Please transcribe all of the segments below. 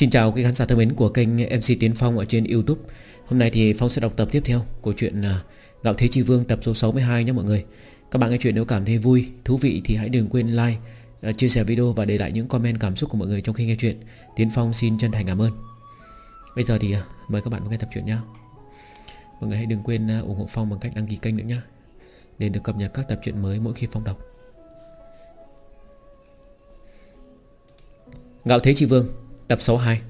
Xin chào quý khán giả thân mến của kênh MC Tiến Phong ở trên Youtube. Hôm nay thì Phong sẽ đọc tập tiếp theo của chuyện à, Gạo Thế Chi Vương tập số 62 nhé mọi người. Các bạn nghe chuyện nếu cảm thấy vui, thú vị thì hãy đừng quên like, à, chia sẻ video và để lại những comment cảm xúc của mọi người trong khi nghe chuyện. Tiến Phong xin chân thành cảm ơn. Bây giờ thì à, mời các bạn nghe tập truyện nhé Mọi người hãy đừng quên ủng hộ Phong bằng cách đăng ký kênh nữa nhé Để được cập nhật các tập truyện mới mỗi khi Phong đọc. Gạo Thế Chi Vương. Tập 62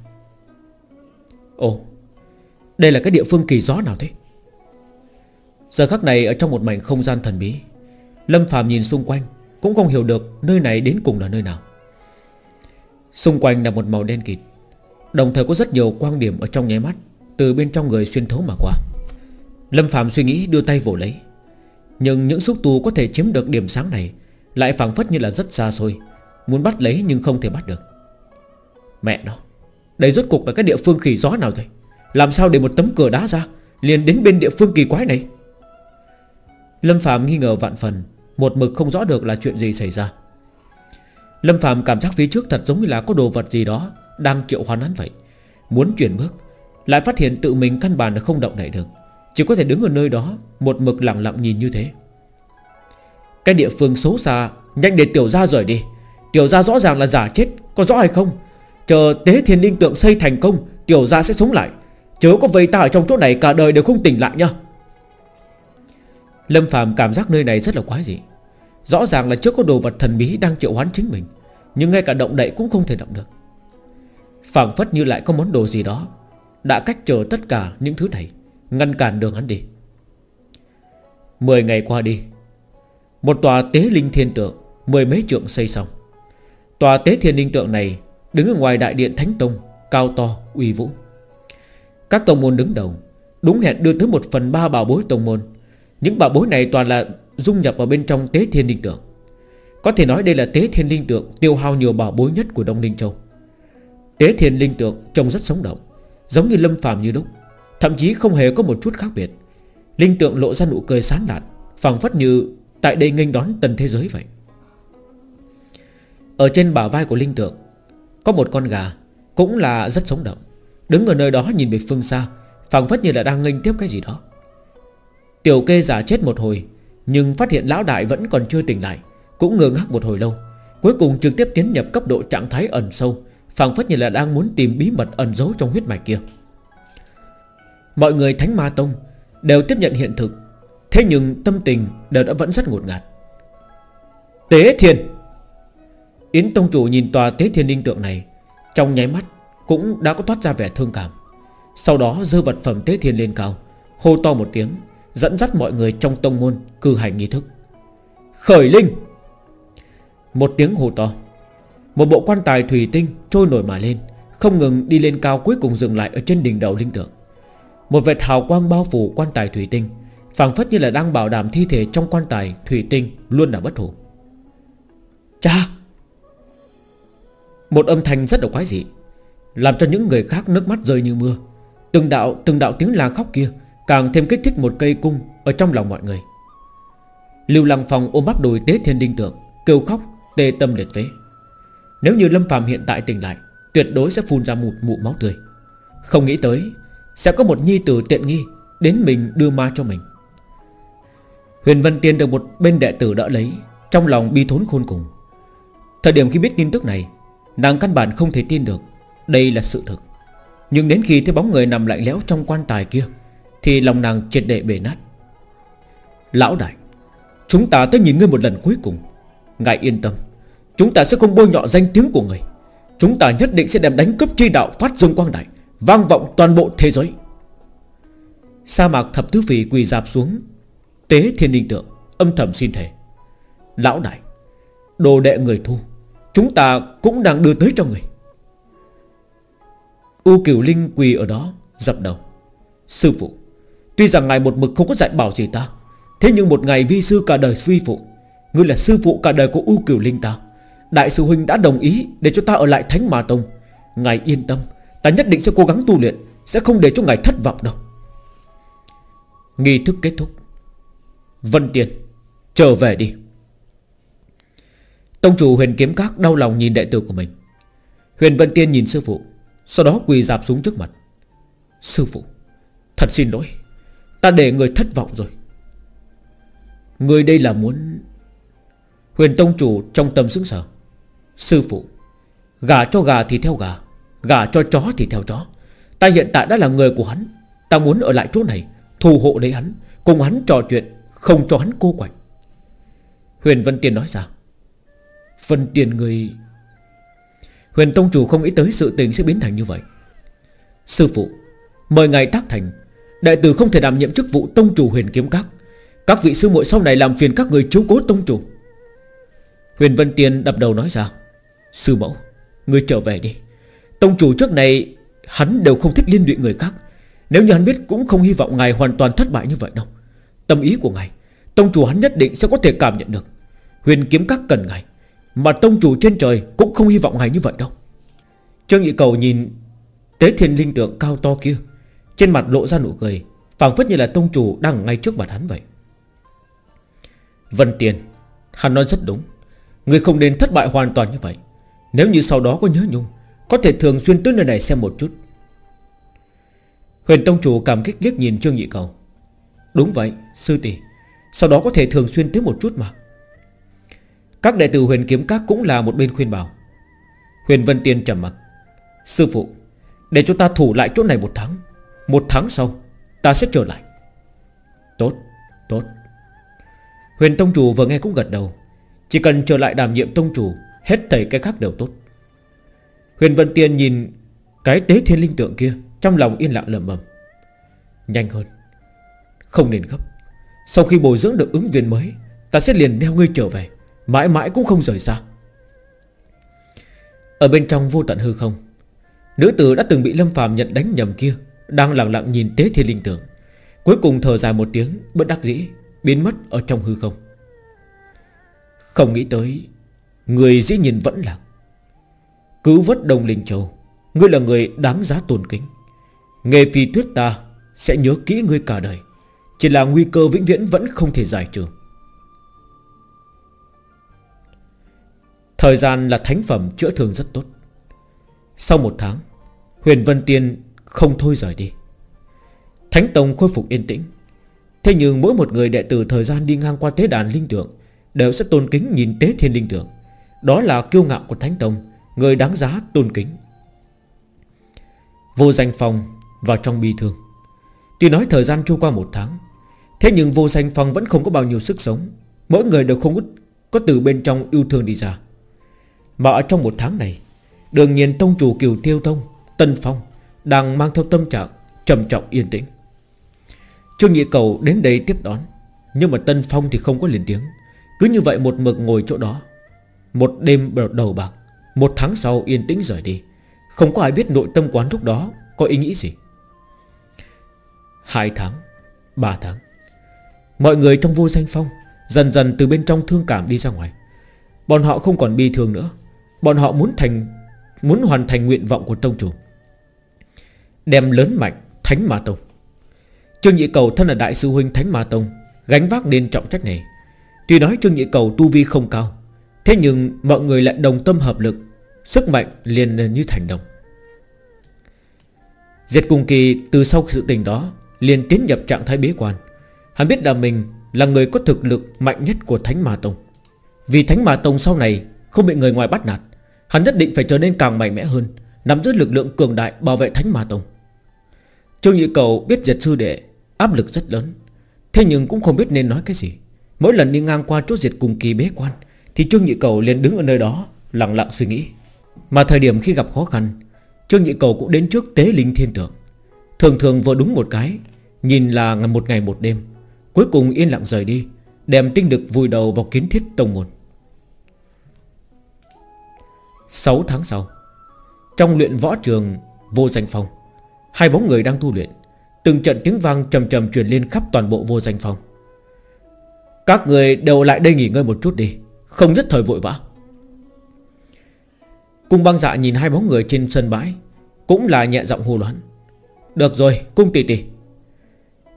Ồ, Đây là cái địa phương kỳ gió nào thế? Giờ khắc này ở trong một mảnh không gian thần bí, Lâm Phạm nhìn xung quanh, Cũng không hiểu được nơi này đến cùng là nơi nào. Xung quanh là một màu đen kịt, Đồng thời có rất nhiều quang điểm ở trong nháy mắt, Từ bên trong người xuyên thấu mà qua. Lâm Phạm suy nghĩ đưa tay vỗ lấy, Nhưng những xúc tu có thể chiếm được điểm sáng này Lại phảng phất như là rất xa xôi, Muốn bắt lấy nhưng không thể bắt được. Mẹ nó, Đây rốt cục là cái địa phương khỉ gió nào rồi Làm sao để một tấm cửa đá ra, Liền đến bên địa phương kỳ quái này? Lâm Phạm nghi ngờ vạn phần, Một mực không rõ được là chuyện gì xảy ra. Lâm Phạm cảm giác phía trước thật giống như là có đồ vật gì đó Đang triệu hoán hắn vậy. Muốn chuyển bước, Lại phát hiện tự mình căn bản là không động đậy được. Chỉ có thể đứng ở nơi đó, Một mực lặng lặng nhìn như thế. Cái địa phương xấu xa, Nhanh để tiểu ra rời đi. Tiểu ra rõ ràng là giả chết, Có rõ hay không? Chờ tế thiên linh tượng xây thành công, Tiểu gia sẽ sống lại. Chớ có vây ta ở trong chỗ này, cả đời đều không tỉnh lại nha. Lâm Phạm cảm giác nơi này rất là quái dị. Rõ ràng là trước có đồ vật thần bí đang triệu hoán chính mình, Nhưng ngay cả động đậy cũng không thể động được. Phảng phất như lại có món đồ gì đó, Đã cách chờ tất cả những thứ này, Ngăn cản đường hắn đi. Mười ngày qua đi, Một tòa tế linh thiên tượng, Mười mấy trượng xây xong. Tòa tế thiên linh tượng này Đứng ở ngoài đại điện Thánh Tông Cao to, uy vũ. Các tông môn đứng đầu Đúng hẹn đưa tới một phần ba bảo bối tông môn. Những bảo bối này toàn là Dung nhập vào bên trong tế thiên linh tượng. Có thể nói đây là tế thiên linh tượng Tiêu hao nhiều bảo bối nhất của Đông Linh Châu. Tế thiên linh tượng trông rất sống động Giống như lâm phàm như lúc Thậm chí không hề có một chút khác biệt. Linh tượng lộ ra nụ cười sán lạn phảng phất như tại đây nghênh đón tần thế giới vậy. Ở trên bả vai của linh tượng có một con gà Cũng là rất sống động. Đứng ở nơi đó nhìn về phương xa, phảng phất như là đang nghênh tiếp cái gì đó. Tiểu kê giả chết một hồi, Nhưng phát hiện lão đại vẫn còn chưa tỉnh lại, Cũng ngơ ngác một hồi lâu. Cuối cùng trực tiếp tiến nhập cấp độ trạng thái ẩn sâu, phảng phất như là đang muốn tìm bí mật ẩn giấu trong huyết mạch kia. Mọi người Thánh Ma Tông Đều tiếp nhận hiện thực, Thế nhưng tâm tình đều đã vẫn rất ngột ngạt. Tế Thiên Yến Tông Chủ nhìn tòa tế thiên linh tượng này, Trong nháy mắt Cũng đã có toát ra vẻ thương cảm. Sau đó dơ vật phẩm tế thiên lên cao, Hô to một tiếng, Dẫn dắt mọi người trong tông môn cư hành nghi thức. Khởi linh! Một tiếng hô to, Một bộ quan tài thủy tinh trôi nổi mà lên, Không ngừng đi lên cao cuối cùng dừng lại Ở trên đỉnh đầu linh tượng. Một vệt hào quang bao phủ quan tài thủy tinh, phảng phất như là đang bảo đảm thi thể trong quan tài thủy tinh Luôn là bất hủ. Cha! Một âm thanh rất là quái dị, Làm cho những người khác nước mắt rơi như mưa. Từng đạo từng đạo tiếng la khóc kia Càng thêm kích thích một cây cung Ở trong lòng mọi người. Lưu Lăng Phong ôm bắp đùi tế thiên đinh tượng, Kêu khóc, tê tâm liệt phế Nếu như Lâm Phạm hiện tại tỉnh lại, Tuyệt đối sẽ phun ra một mụ máu tươi. Không nghĩ tới, Sẽ có một nhi tử tiện nghi Đến mình đưa ma cho mình. Huyền Vân Tiên được một bên đệ tử đỡ lấy, Trong lòng bi thốn khôn cùng. Thời điểm khi biết tin tức này Nàng căn bản không thể tin được, Đây là sự thực. Nhưng đến khi thấy bóng người nằm lạnh lẽo trong quan tài kia, Thì lòng nàng triệt đệ bể nát. Lão đại, Chúng ta tới nhìn ngươi một lần cuối cùng. Ngài yên tâm, Chúng ta sẽ không bôi nhọ danh tiếng của người. Chúng ta nhất định sẽ đem đánh cướp chi đạo phát dương quang đại, Vang vọng toàn bộ thế giới. Sa mạc thập tứ phỉ quỳ dạp xuống. Tế thiên linh tượng, Âm thầm xin thề. Lão đại, Đồ đệ người thu Chúng ta cũng đang đưa tới cho người. U Kiều Linh quỳ ở đó, Dập đầu. Sư phụ, Tuy rằng ngài một mực không có dạy bảo gì ta, Thế nhưng một ngày vi sư cả đời vi phụ, Ngươi là sư phụ cả đời của U Kiều Linh ta, Đại sư Huynh đã đồng ý Để cho ta ở lại Thánh Ma Tông. Ngài yên tâm, Ta nhất định sẽ cố gắng tu luyện, Sẽ không để cho ngài thất vọng đâu. Nghi thức kết thúc. Vân Tiền, Trở về đi. Tông chủ huyền kiếm các đau lòng nhìn đệ tử của mình. Huyền Vân Tiên nhìn sư phụ, Sau đó quỳ dạp xuống trước mặt. Sư phụ, Thật xin lỗi, Ta để người thất vọng rồi. Người đây là muốn Huyền Tông Chủ trong tâm sững sờ. Sư phụ, Gà cho gà thì theo gà Gà cho chó thì theo chó. Ta hiện tại đã là người của hắn, Ta muốn ở lại chỗ này, Thù hộ lấy hắn, Cùng hắn trò chuyện, Không cho hắn cô quạnh. Huyền Vân Tiên nói ra. Phần tiền người Huyền Tông Chủ không nghĩ tới sự tình sẽ biến thành như vậy. Sư phụ, Mời ngài tác thành. Đại tử không thể đảm nhiệm chức vụ Tông Chủ huyền kiếm các. Các vị sư muội sau này làm phiền các người chiếu cố Tông Chủ. Huyền Vân Tiên đập đầu nói ra, Sư mẫu, Người trở về đi. Tông chủ trước này, Hắn đều không thích liên lụy người khác. Nếu như hắn biết cũng không hy vọng ngài hoàn toàn thất bại như vậy đâu. Tâm ý của ngài, Tông chủ hắn nhất định sẽ có thể cảm nhận được. Huyền kiếm các cần ngài. Mà tông chủ trên trời cũng không hy vọng ngài như vậy đâu. Trương Nhị Cầu nhìn Tế thiên linh tượng cao to kia, Trên mặt lộ ra nụ cười, phảng phất như là tông chủ đang ngay trước mặt hắn vậy. Vân Tiền, Hắn nói rất đúng. Người không nên thất bại hoàn toàn như vậy. Nếu như sau đó có nhớ nhung, Có thể thường xuyên tới nơi này xem một chút. Huyền Tông Chủ cảm kích liếc nhìn Trương Nhị Cầu. Đúng vậy, sư tỷ. Sau đó có thể thường xuyên tới một chút mà. Các đệ tử huyền kiếm các cũng là một bên khuyên bảo. Huyền Vân Tiên trầm mặc. Sư phụ, Để chúng ta thủ lại chỗ này một tháng. Một tháng sau, Ta sẽ trở lại. Tốt Tốt. Huyền Tông Chủ vừa nghe cũng gật đầu. Chỉ cần trở lại đảm nhiệm Tông Chủ, Hết thầy cái khác đều tốt. Huyền Vân Tiên nhìn Cái tế thiên linh tượng kia, Trong lòng yên lặng lầm bầm Nhanh hơn. Không nên gấp. Sau khi bồi dưỡng được ứng viên mới, Ta sẽ liền đeo ngươi trở về. Mãi mãi cũng không rời xa. Ở bên trong vô tận hư không Nữ tử đã từng bị Lâm phàm nhận đánh nhầm kia Đang lặng lặng nhìn tế thiên linh tưởng, Cuối cùng thở dài một tiếng Bất đắc dĩ Biến mất ở trong hư không. Không nghĩ tới Người dĩ nhìn vẫn là. Cứu vớt Đông Linh Châu Ngươi là người đáng giá tôn kính. Nghề phi tuyết ta Sẽ nhớ kỹ ngươi cả đời Chỉ là nguy cơ vĩnh viễn vẫn không thể giải trừ. Thời gian là thánh phẩm chữa thương rất tốt. Sau một tháng Huyền Vân Tiên không thôi rời đi. Thánh Tông khôi phục yên tĩnh. Thế nhưng mỗi một người đệ tử thời gian đi ngang qua tế đàn linh tượng Đều sẽ tôn kính nhìn tế thiên linh tượng Đó là kiêu ngạo của Thánh Tông Người đáng giá tôn kính. Vô danh phong vào trong bi thương. Tuy nói thời gian trôi qua một tháng Thế nhưng vô danh phong vẫn không có bao nhiêu sức sống. Mỗi người đều không có, có từ bên trong yêu thương đi ra. Mà ở trong một tháng này, Đương nhiên tông chủ kiều tiêu tông, Tân Phong Đang mang theo tâm trạng trầm trọng yên tĩnh. Trương Nhị Cầu đến đây tiếp đón, Nhưng mà Tân Phong thì không có liền tiếng. Cứ như vậy một mực ngồi chỗ đó. Một đêm đầu bạc, Một tháng sau yên tĩnh rời đi. Không có ai biết nội tâm quán lúc đó Có ý nghĩ gì. Hai tháng, Ba tháng, Mọi người trong vô danh phong Dần dần từ bên trong thương cảm đi ra ngoài. Bọn họ không còn bi thương nữa. Bọn họ muốn thành, Muốn hoàn thành nguyện vọng của tông chủ. Đem lớn mạnh Thánh Ma Tông. Trương Nhị Cầu thân là đại sư huynh Thánh Ma Tông, Gánh vác nên trọng trách này. Tuy nói Trương Nhị Cầu tu vi không cao, Thế nhưng mọi người lại đồng tâm hợp lực, Sức mạnh liền như thành đồng. Diệt cùng kỳ từ sau sự tình đó liền tiến nhập trạng thái bế quan. Hắn biết là mình là người có thực lực mạnh nhất của Thánh Ma Tông. Vì Thánh Ma Tông sau này Không bị người ngoài bắt nạt Hắn nhất định phải trở nên càng mạnh mẽ hơn, Nắm giữ lực lượng cường đại bảo vệ Thánh Ma Tông. Trương Nhị Cầu biết diệt sư đệ Áp lực rất lớn, Thế nhưng cũng không biết nên nói cái gì. Mỗi lần đi ngang qua chỗ diệt cùng kỳ bế quan, Thì Trương Nhị Cầu liền đứng ở nơi đó, Lặng lặng suy nghĩ. Mà thời điểm khi gặp khó khăn, Trương Nhị Cầu cũng đến trước tế linh thiên tượng. Thường thường vừa đúng một cái, Nhìn là một ngày một đêm, Cuối cùng yên lặng rời đi, Đem tinh lực vùi đầu vào kiến thiết tông môn. 6 tháng sau, Trong luyện võ trường Vô danh phong, Hai bóng người đang tu luyện, Từng trận tiếng vang trầm trầm truyền lên khắp toàn bộ vô danh phong. Các người đều lại đây nghỉ ngơi một chút đi, Không nhất thời vội vã. Cung băng dạ nhìn hai bóng người trên sân bãi, Cũng là nhẹ giọng hô loạn. Được rồi, cung tỷ tỷ.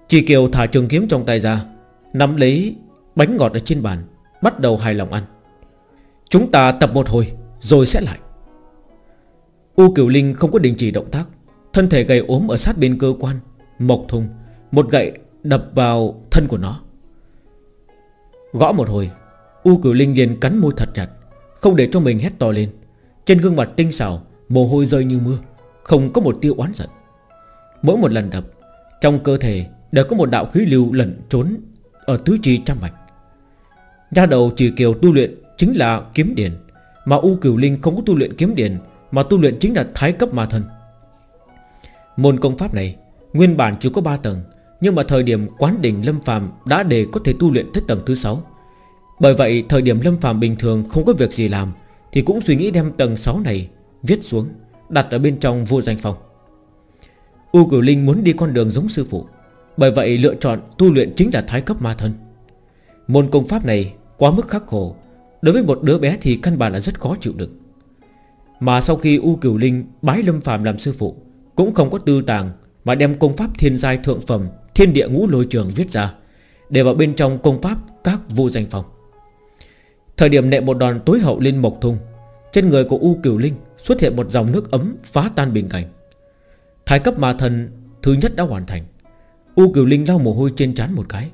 Chỉ Kiều thả trường kiếm trong tay ra, Nắm lấy bánh ngọt ở trên bàn, Bắt đầu hài lòng ăn. Chúng ta tập một hồi. Rồi sẽ lại. U Kiều Linh không có đình chỉ động tác, Thân thể gầy ốm ở sát bên cơ quan, Mộc thùng, Một gậy đập vào thân của nó. Gõ một hồi, U Kiều Linh liền cắn môi thật chặt, Không để cho mình hét to lên. Trên gương mặt tinh xảo, Mồ hôi rơi như mưa, Không có một tiêu oán giận. Mỗi một lần đập, Trong cơ thể đều có một đạo khí lưu lẩn trốn Ở tứ chi trăm mạch Nha đầu chỉ kiều tu luyện Chính là kiếm điển mà U Cửu Linh không có tu luyện kiếm điển Mà tu luyện chính là thái cấp ma thân Môn công pháp này, Nguyên bản chỉ có 3 tầng, Nhưng mà thời điểm quán đỉnh Lâm phàm Đã để có thể tu luyện tới tầng thứ 6 Bởi vậy, thời điểm Lâm phàm bình thường Không có việc gì làm, Thì cũng suy nghĩ đem tầng 6 này Viết xuống, Đặt ở bên trong vô danh phòng. U Cửu Linh muốn đi con đường giống sư phụ, Bởi vậy lựa chọn tu luyện chính là thái cấp ma thân Môn công pháp này Quá mức khắc khổ Đối với một đứa bé thì căn bản là rất khó chịu đựng. Mà sau khi U Cửu Linh Bái Lâm Phạm làm sư phụ, Cũng không có tư tàng Mà đem công pháp thiên giai thượng phẩm, Thiên địa ngũ lôi trường viết ra, Để vào bên trong công pháp các vô danh phòng. Thời điểm nệ một đòn tối hậu lên mộc thung Trên người của U Cửu Linh Xuất hiện một dòng nước ấm phá tan bình cảnh. Thái cấp ma thần thứ nhất đã hoàn thành. U Cửu Linh lau mồ hôi trên trán một cái,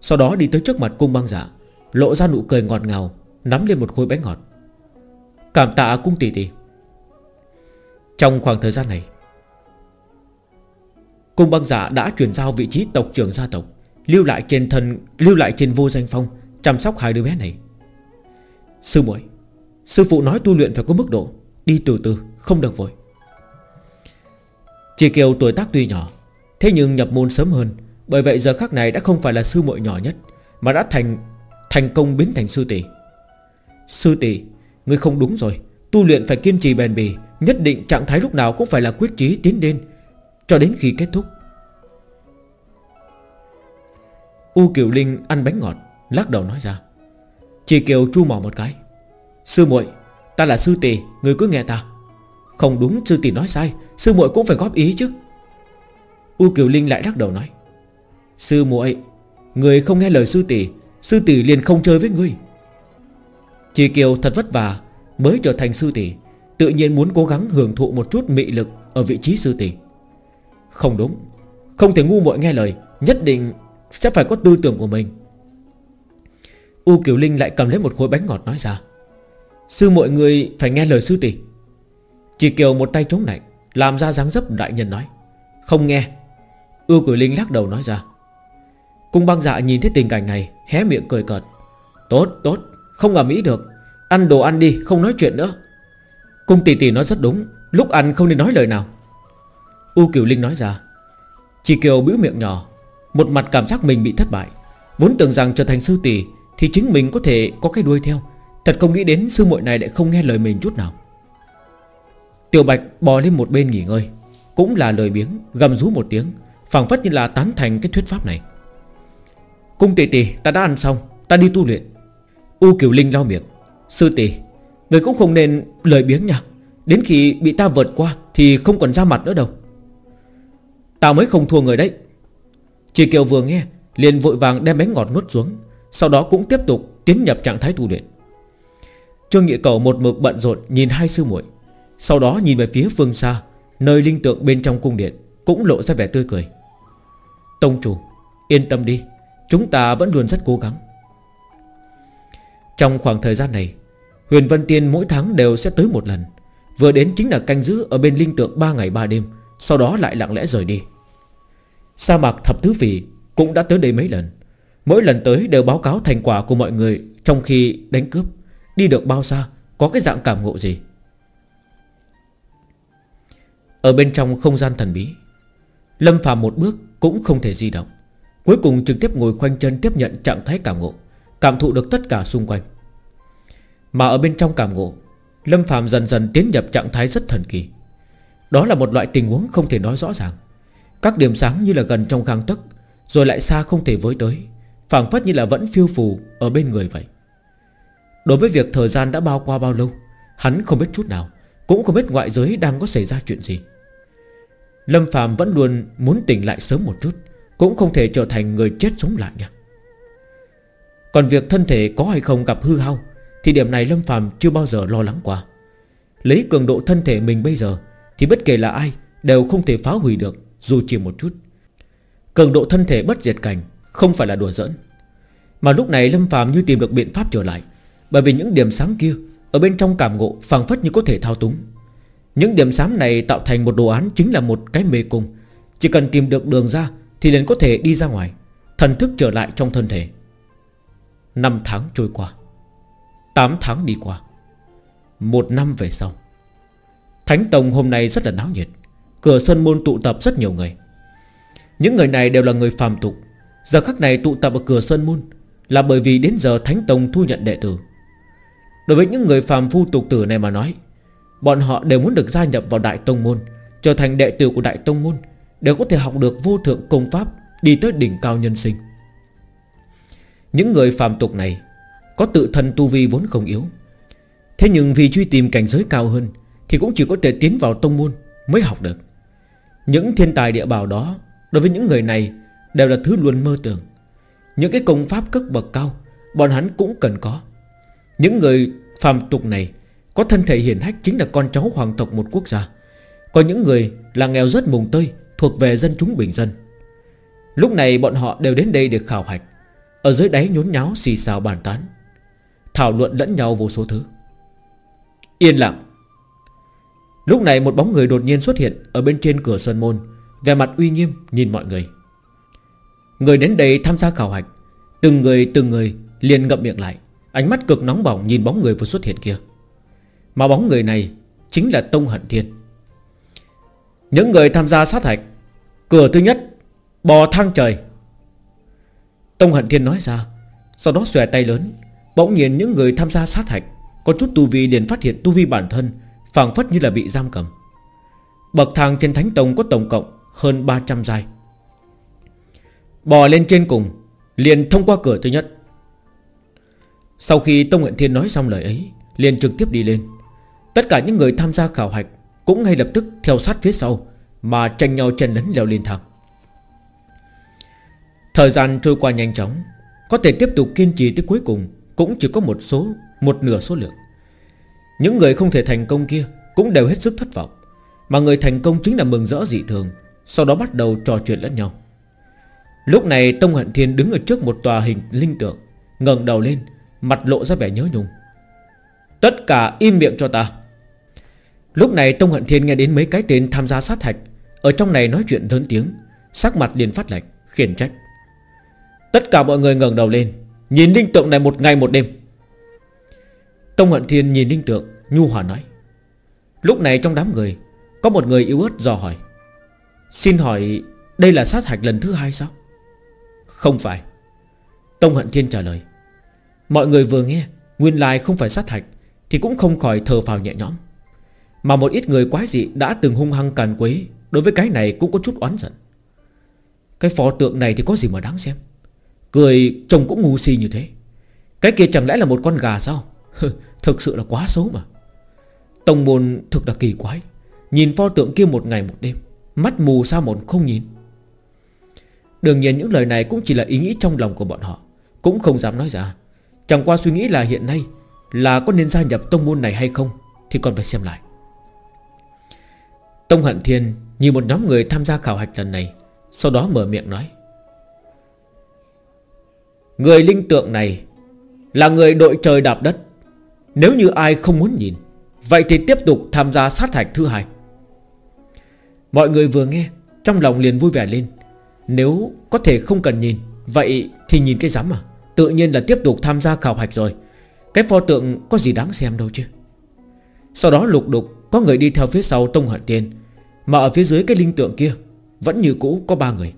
Sau đó đi tới trước mặt cung băng giả Lộ ra nụ cười ngọt ngào Nắm lên một khối bánh ngọt. Cảm tạ cung tỷ tỷ. Trong khoảng thời gian này, Cung băng giả đã chuyển giao vị trí tộc trưởng gia tộc, Lưu lại trên thân, Lưu lại trên vô danh phong, Chăm sóc hai đứa bé này. Sư muội, Sư phụ nói tu luyện phải có mức độ, Đi từ từ, không được vội. Chỉ Kiều tuổi tác tuy nhỏ, Thế nhưng nhập môn sớm hơn, Bởi vậy giờ khắc này đã không phải là sư muội nhỏ nhất, Mà đã thành thành công biến thành sư tỷ. Sư tỷ Ngươi không đúng rồi. Tu luyện phải kiên trì bền bỉ, Nhất định trạng thái lúc nào cũng phải là quyết chí tiến lên, Cho đến khi kết thúc. U Kiều Linh ăn bánh ngọt, Lắc đầu nói ra, Chỉ Kiều chu mỏ một cái. Sư muội, Ta là sư tỷ, Người cứ nghe ta. Không đúng, sư tỷ nói sai, Sư muội cũng phải góp ý chứ. U Kiều Linh lại lắc đầu nói, Sư muội, Người không nghe lời sư tỷ Sư tỷ liền không chơi với ngươi. Chỉ Kiều thật vất vả, Mới trở thành sư tỷ, Tự nhiên muốn cố gắng hưởng thụ một chút mị lực Ở vị trí sư tỷ. Không đúng, Không thể ngu muội nghe lời, Nhất định sẽ phải có tư tưởng của mình. U Kiều Linh lại cầm lấy một khối bánh ngọt nói ra, Sư mọi người phải nghe lời sư tỷ. Chỉ Kiều một tay chống lạnh Làm ra dáng dấp đại nhân nói, Không nghe. U Kiều Linh lắc đầu nói ra, Cung băng dạ nhìn thấy tình cảnh này, Hé miệng cười cợt, Tốt tốt không ở Mỹ được. Ăn đồ ăn đi, không nói chuyện nữa. Cung tỷ tỷ nói rất đúng. Lúc ăn không nên nói lời nào. U Kiều Linh nói ra. Chỉ Kiều bĩu miệng nhỏ. Một mặt cảm giác mình bị thất bại. Vốn tưởng rằng trở thành sư tỷ Thì chính mình có thể có cái đuôi theo. Thật không nghĩ đến sư muội này lại không nghe lời mình chút nào. Tiểu Bạch bò lên một bên nghỉ ngơi. Cũng là lời biếng, Gầm rú một tiếng, phảng phất như là tán thành cái thuyết pháp này. Cung tỷ tỷ, ta đã ăn xong, Ta đi tu luyện. U Kiều Linh lau miệng. Sư tỷ, Người cũng không nên lời biếng nha Đến khi bị ta vượt qua Thì không còn ra mặt nữa đâu. Ta mới không thua người đấy. Chỉ Kiều vừa nghe, liền vội vàng đem bánh ngọt nuốt xuống, Sau đó cũng tiếp tục tiến nhập trạng thái tu luyện. Trương Nhị Cầu một mực bận rộn Nhìn hai sư muội, Sau đó nhìn về phía phương xa, Nơi linh tượng bên trong cung điện Cũng lộ ra vẻ tươi cười. Tông chủ, Yên tâm đi, Chúng ta vẫn luôn rất cố gắng. Trong khoảng thời gian này, Huyền Vân Tiên mỗi tháng đều sẽ tới một lần. Vừa đến chính là canh giữ Ở bên linh tượng 3 ngày 3 đêm, Sau đó lại lặng lẽ rời đi. Sa mạc thập tứ phỉ Cũng đã tới đây mấy lần. Mỗi lần tới đều báo cáo thành quả của mọi người Trong khi đánh cướp. Đi được bao xa, Có cái dạng cảm ngộ gì? Ở bên trong không gian thần bí, Lâm phàm một bước cũng không thể di động. Cuối cùng trực tiếp ngồi khoanh chân tiếp nhận trạng thái cảm ngộ. Cảm thụ được tất cả xung quanh. Mà ở bên trong cảm ngộ, Lâm phàm dần dần tiến nhập trạng thái rất thần kỳ. Đó là một loại tình huống không thể nói rõ ràng. Các điểm sáng như là gần trong khang tức Rồi lại xa không thể với tới, phảng phất như là vẫn phiêu phù Ở bên người vậy. Đối với việc thời gian đã bao qua bao lâu, Hắn không biết chút nào, Cũng không biết ngoại giới đang có xảy ra chuyện gì. Lâm Phạm vẫn luôn muốn tỉnh lại sớm một chút, Cũng không thể trở thành người chết sống lại nha. Còn việc thân thể có hay không gặp hư hao, Thì điểm này Lâm phàm chưa bao giờ lo lắng qua. Lấy cường độ thân thể mình bây giờ, Thì bất kể là ai Đều không thể phá hủy được, Dù chỉ một chút. Cường độ thân thể bất diệt cảnh Không phải là đùa giỡn. Mà lúc này Lâm phàm như tìm được biện pháp trở lại, Bởi vì những điểm sáng kia Ở bên trong cảm ngộ phảng phất như có thể thao túng. Những điểm sáng này tạo thành một đồ án Chính là một cái mê cung. Chỉ cần tìm được đường ra Thì liền có thể đi ra ngoài, Thần thức trở lại trong thân thể. Năm tháng trôi qua. Tám tháng đi qua. Một năm về sau. Thánh Tông hôm nay rất là náo nhiệt. Cửa sân môn tụ tập rất nhiều người. Những người này đều là người phàm tục. Giờ khắc này tụ tập ở cửa sân môn Là bởi vì đến giờ Thánh Tông thu nhận đệ tử. Đối với những người phàm phu tục tử này mà nói, Bọn họ đều muốn được gia nhập vào Đại Tông Môn, Trở thành đệ tử của Đại Tông Môn, Đều có thể học được vô thượng công pháp, Đi tới đỉnh cao nhân sinh. Những người phàm tục này Có tự thân tu vi vốn không yếu. Thế nhưng vì truy tìm cảnh giới cao hơn Thì cũng chỉ có thể tiến vào tông môn Mới học được. Những thiên tài địa bào đó Đối với những người này Đều là thứ luôn mơ tưởng. Những cái công pháp cấp bậc cao Bọn hắn cũng cần có. Những người phàm tục này Có thân thể hiển hách chính là con cháu hoàng tộc một quốc gia. Còn những người là nghèo rất mùng tơi, Thuộc về dân chúng bình dân. Lúc này bọn họ đều đến đây để khảo hạch. Ở dưới đáy nhốn nháo xì xào bàn tán, Thảo luận lẫn nhau vô số thứ. Yên lặng. Lúc này một bóng người đột nhiên xuất hiện Ở bên trên cửa xuân môn Về mặt uy nghiêm nhìn mọi người. Người đến đây tham gia khảo hạch, Từng người từng người liền ngậm miệng lại, Ánh mắt cực nóng bỏng nhìn bóng người vừa xuất hiện kia. Mà bóng người này Chính là Tông Hận Thiên. Những người tham gia sát hạch, Cửa thứ nhất, Bò thang trời. Tông Hận Thiên nói ra. Sau đó xòe tay lớn, Bỗng nhiên những người tham gia sát hạch, Có chút tu vi liền phát hiện tu vi bản thân, phảng phất như là bị giam cầm. Bậc thang trên Thánh Tông có tổng cộng Hơn 300 giai. Bò lên trên cùng, Liền thông qua cửa thứ nhất. Sau khi Tông Nguyện Thiên nói xong lời ấy, Liền trực tiếp đi lên. Tất cả những người tham gia khảo hạch Cũng ngay lập tức theo sát phía sau, Mà tranh nhau chen lấn leo lên thang. Thời gian trôi qua nhanh chóng, Có thể tiếp tục kiên trì tới cuối cùng Cũng chỉ có một số, Một nửa số lượng. Những người không thể thành công kia Cũng đều hết sức thất vọng, Mà người thành công chính là mừng rỡ dị thường, Sau đó bắt đầu trò chuyện lẫn nhau. Lúc này Tông Hận Thiên đứng ở trước một tòa hình linh tượng, ngẩng đầu lên, Mặt lộ ra vẻ nhớ nhung. Tất cả im miệng cho ta. Lúc này Tông Hận Thiên nghe đến mấy cái tên tham gia sát hạch, Ở trong này nói chuyện lớn tiếng, Sắc mặt liền phát lạnh, Khiển trách. Tất cả mọi người ngẩng đầu lên, Nhìn linh tượng này một ngày một đêm. Tông Hận Thiên nhìn linh tượng, Nhu hòa nói, Lúc này trong đám người, Có một người yếu ớt dò hỏi, Xin hỏi đây là sát hạch lần thứ hai sao? Không phải. Tông Hận Thiên trả lời, Mọi người vừa nghe, Nguyên lai không phải sát hạch, Thì cũng không khỏi thờ phào nhẹ nhõm. Mà một ít người quái dị đã từng hung hăng càn quấy, Đối với cái này cũng có chút oán giận. Cái phò tượng này thì có gì mà đáng xem? Cười trông cũng ngu si như thế. Cái kia chẳng lẽ là một con gà sao? Thực sự là quá xấu mà. Tông môn thực là kỳ quái. Nhìn pho tượng kia một ngày một đêm, Mắt mù sao một không nhìn? Đương nhiên những lời này cũng chỉ là ý nghĩ trong lòng của bọn họ, Cũng không dám nói ra. Chẳng qua suy nghĩ là hiện nay Là có nên gia nhập tông môn này hay không Thì còn phải xem lại. Tông Hận Thiên Nhìn một nhóm người tham gia khảo hạch lần này, Sau đó mở miệng nói Người linh tượng này Là người đội trời đạp đất. Nếu như ai không muốn nhìn, Vậy thì tiếp tục tham gia sát hạch thứ hai. Mọi người vừa nghe, Trong lòng liền vui vẻ lên. Nếu có thể không cần nhìn, Vậy thì nhìn cái rắm à? Tự nhiên là tiếp tục tham gia khảo hạch rồi. Cái pho tượng có gì đáng xem đâu chứ? Sau đó lục đục, Có người đi theo phía sau Tông Hận Tiên, Mà ở phía dưới cái linh tượng kia Vẫn như cũ có ba người.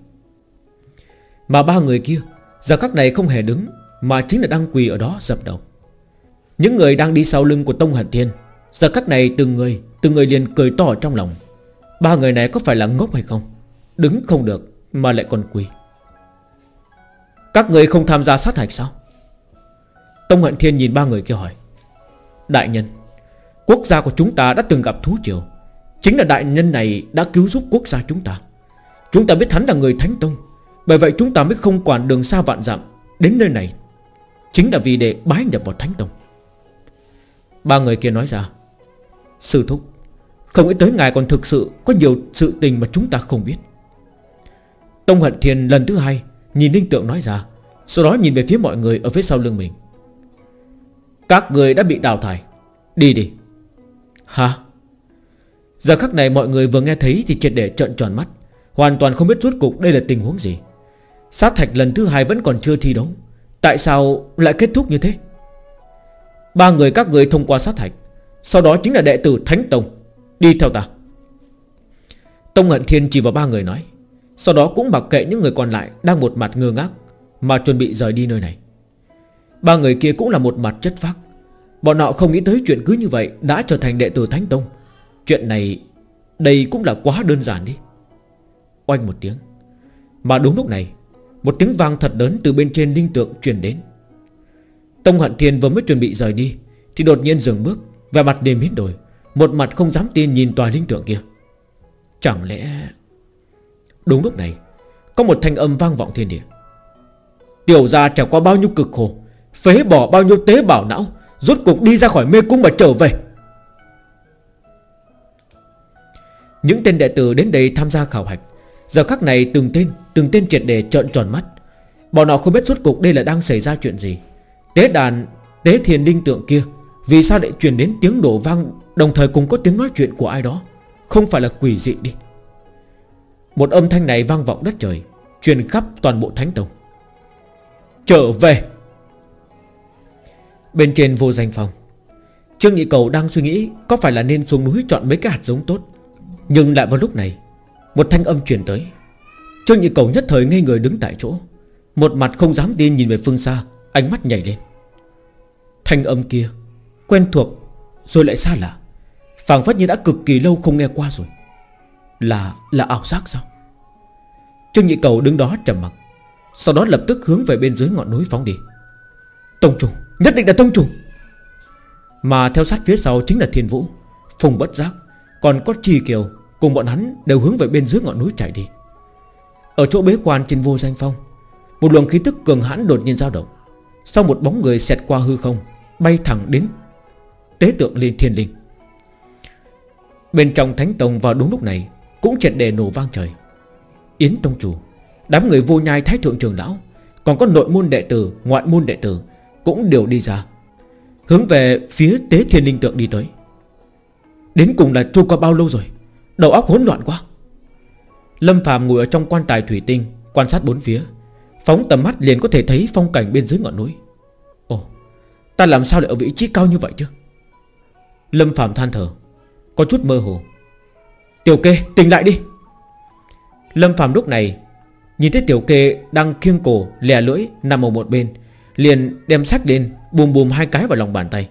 Mà ba người kia Giờ khắc này không hề đứng, Mà chính là đang quỳ ở đó dập đầu. Những người đang đi sau lưng của Tông Hận Thiên, Giờ khắc này từng người Từng người liền cười to trong lòng. Ba người này có phải là ngốc hay không? Đứng không được, mà lại còn quỳ. Các người không tham gia sát hạch sao? Tông Hận Thiên nhìn ba người kia hỏi. Đại nhân, Quốc gia của chúng ta đã từng gặp thú triều. Chính là đại nhân này đã cứu giúp quốc gia chúng ta. Chúng ta biết hắn là người Thánh Tông. Bởi vậy chúng ta mới không quản đường xa vạn dặm. Đến nơi này Chính là vì để bái nhập vào Thánh Tông. Ba người kia nói ra, Sư thúc, Không nghĩ tới ngài còn thực sự Có nhiều sự tình mà chúng ta không biết. Tông Hận Thiên lần thứ hai Nhìn Ninh Tượng nói ra, Sau đó nhìn về phía mọi người ở phía sau lưng mình. Các người đã bị đào thải, Đi đi. Hả? Giờ khắc này mọi người vừa nghe thấy Thì triệt để trợn tròn mắt, Hoàn toàn không biết rốt cục đây là tình huống gì. Sát thạch lần thứ hai vẫn còn chưa thi đấu. Tại sao lại kết thúc như thế? Ba người các người thông qua sát thạch, Sau đó chính là đệ tử Thánh Tông. Đi theo ta. Tông Hận Thiên chỉ vào ba người nói, Sau đó cũng mặc kệ những người còn lại Đang một mặt ngơ ngác Mà chuẩn bị rời đi nơi này. Ba người kia cũng là một mặt chất phác. Bọn họ không nghĩ tới chuyện cứ như vậy Đã trở thành đệ tử Thánh Tông. Chuyện này, Đây cũng là quá đơn giản đi. Oanh một tiếng. Mà đúng lúc này một tiếng vang thật lớn từ bên trên linh tượng truyền đến. Tông Hận Thiên vừa mới chuẩn bị rời đi, Thì đột nhiên dừng bước Và mặt đêm biến đổi, Một mặt không dám tin nhìn tòa linh tượng kia. Chẳng lẽ, Đúng lúc này, Có một thanh âm vang vọng thiên địa. Tiểu gia trải qua bao nhiêu cực khổ, Phế bỏ bao nhiêu tế bào não, Rốt cục đi ra khỏi mê cung mà trở về. Những tên đệ tử đến đây tham gia khảo hạch, Giờ khắc này từng tên Từng tên triệt đề trợn tròn mắt. Bọn họ không biết suốt cục đây là đang xảy ra chuyện gì. Tế đàn, Tế thiền linh tượng kia, Vì sao lại truyền đến tiếng đổ vang, Đồng thời cùng có tiếng nói chuyện của ai đó? Không phải là quỷ dị đi. Một âm thanh này vang vọng đất trời, Truyền khắp toàn bộ thánh tông. Trở về! Bên trên vô danh phòng, Trương Nhị Cầu đang suy nghĩ Có phải là nên xuống núi chọn mấy cái hạt giống tốt. Nhưng lại vào lúc này, Một thanh âm truyền tới. Trương Nhị Cầu nhất thời ngây người đứng tại chỗ. Một mặt không dám tin nhìn về phương xa, Ánh mắt nhảy lên. Thanh âm kia, Quen thuộc, Rồi lại xa lạ. Phảng phất như đã cực kỳ lâu không nghe qua rồi. Là là ảo giác sao? Trương Nhị Cầu đứng đó trầm mặc, Sau đó lập tức hướng về bên dưới ngọn núi phóng đi. Tông trùng Nhất định là tông trùng Mà theo sát phía sau chính là thiên vũ. Phùng bất giác, Còn có trì kiều Cùng bọn hắn đều hướng về bên dưới ngọn núi chạy đi. Ở chỗ bế quan trên vô danh phong, Một luồng khí tức cường hãn đột nhiên dao động. Sau một bóng người xẹt qua hư không, Bay thẳng đến Tế tượng lên thiên linh. Bên trong thánh tông vào đúng lúc này, Cũng triệt đề nổ vang trời. Yến tông chủ, Đám người vô nhai thái thượng trường lão, Còn có nội môn đệ tử, Ngoại môn đệ tử Cũng đều đi ra, Hướng về phía tế thiên linh tượng đi tới. Đến cùng là trôi qua bao lâu rồi? Đầu óc hỗn loạn quá. Lâm Phạm ngồi ở trong quan tài thủy tinh, Quan sát bốn phía. Phóng tầm mắt liền có thể thấy phong cảnh bên dưới ngọn núi. Ồ, Ta làm sao lại ở vị trí cao như vậy chứ? Lâm Phạm than thở, Có chút mơ hồ. Tiểu kê, tỉnh lại đi. Lâm Phạm lúc này Nhìn thấy tiểu kê đang khiêng cổ lè lưỡi, Nằm ở một bên, Liền đem sách lên Bùm bùm hai cái vào lòng bàn tay.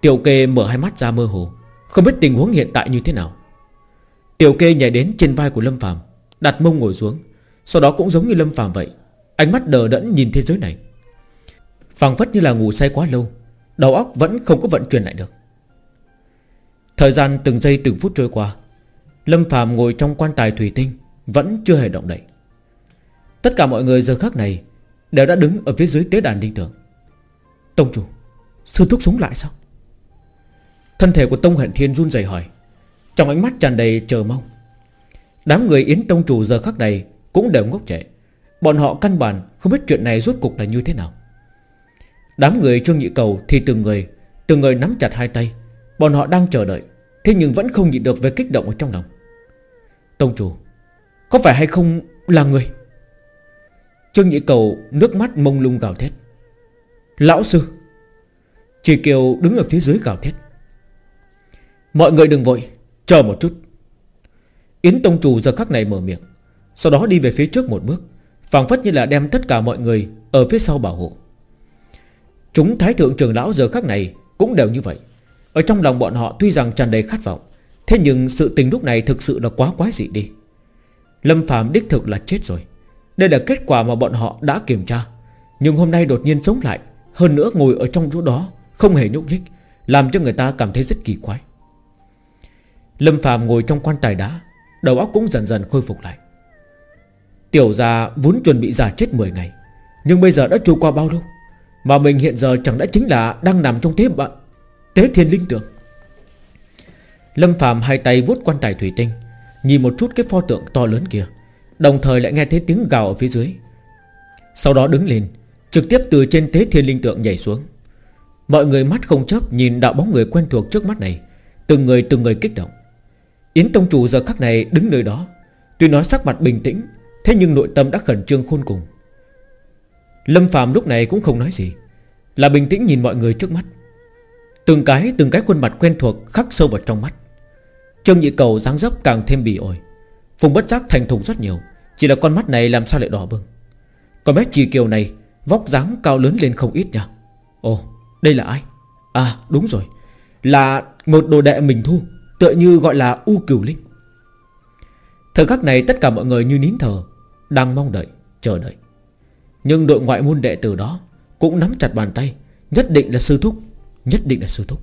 Tiểu kê mở hai mắt ra mơ hồ, Không biết tình huống hiện tại như thế nào. Tiểu kê nhảy đến trên vai của Lâm Phạm Đặt mông ngồi xuống. Sau đó cũng giống như Lâm Phạm vậy, Ánh mắt đờ đẫn nhìn thế giới này. Phảng phất như là ngủ say quá lâu, Đầu óc vẫn không có vận chuyển lại được. Thời gian từng giây từng phút trôi qua, Lâm Phạm ngồi trong quan tài thủy tinh Vẫn chưa hề động đậy. Tất cả mọi người giờ khắc này Đều đã đứng ở phía dưới tế đàn linh tưởng Tông chủ, Sư thúc sống lại sao? Thân thể của Tông Hận Thiên run rẩy hỏi. Trong ánh mắt tràn đầy chờ mong, Đám người Yến Tông chủ giờ khắc này Cũng đều ngốc trẻ Bọn họ căn bản không biết chuyện này rốt cục là như thế nào. Đám người Trương Nhị Cầu Thì từng người Từng người nắm chặt hai tay. Bọn họ đang chờ đợi, Thế nhưng vẫn không nhịn được về kích động ở trong lòng. Tông chủ, Có phải hay không là người? Trương Nhị Cầu nước mắt mông lung gào thét. Lão sư Chỉ Kiều đứng ở phía dưới gào thét. Mọi người đừng vội. Chờ một chút. Yến Tông Chủ giờ khắc này mở miệng, Sau đó đi về phía trước một bước, phảng phất như là đem tất cả mọi người Ở phía sau bảo hộ. Chúng Thái Thượng Trường Lão giờ khắc này Cũng đều như vậy. Ở trong lòng bọn họ tuy rằng tràn đầy khát vọng, Thế nhưng sự tình lúc này thực sự là quá quái dị đi. Lâm Phạm đích thực là chết rồi. Đây là kết quả mà bọn họ đã kiểm tra. Nhưng hôm nay đột nhiên sống lại, Hơn nữa ngồi ở trong chỗ đó, Không hề nhúc nhích, Làm cho người ta cảm thấy rất kỳ quái. Lâm Phạm ngồi trong quan tài đá, Đầu óc cũng dần dần khôi phục lại. Tiểu gia vốn chuẩn bị giả chết 10 ngày, Nhưng bây giờ đã trôi qua bao lâu? Mà mình hiện giờ chẳng đã chính là Đang nằm trong thế bạn Tế thiên linh tượng. Lâm Phạm hai tay vuốt quan tài thủy tinh, Nhìn một chút cái pho tượng to lớn kia, Đồng thời lại nghe thấy tiếng gào ở phía dưới. Sau đó đứng lên, Trực tiếp từ trên tế thiên linh tượng nhảy xuống. Mọi người mắt không chấp Nhìn đạo bóng người quen thuộc trước mắt này, Từng người từng người kích động. Yến Tông Chủ giờ khắc này đứng nơi đó. Tuy nói sắc mặt bình tĩnh, Thế nhưng nội tâm đã khẩn trương khôn cùng. Lâm Phạm lúc này cũng không nói gì, Là bình tĩnh nhìn mọi người trước mắt. Từng cái từng cái khuôn mặt quen thuộc Khắc sâu vào trong mắt. Trương Nhị Cầu dáng dấp càng thêm bỉ ổi, Phùng bất giác thành thùng rất nhiều, Chỉ là con mắt này làm sao lại đỏ bừng. Còn bé Trì Kiều này, Vóc dáng cao lớn lên không ít nha. Ồ, đây là ai? À đúng rồi, Là một đồ đệ mình thu. Tựa như gọi là U Cửu Linh. Thời khắc này tất cả mọi người như nín thờ Đang mong đợi, chờ đợi. Nhưng đội ngoại môn đệ tử đó Cũng nắm chặt bàn tay Nhất định là sư thúc Nhất định là sư thúc.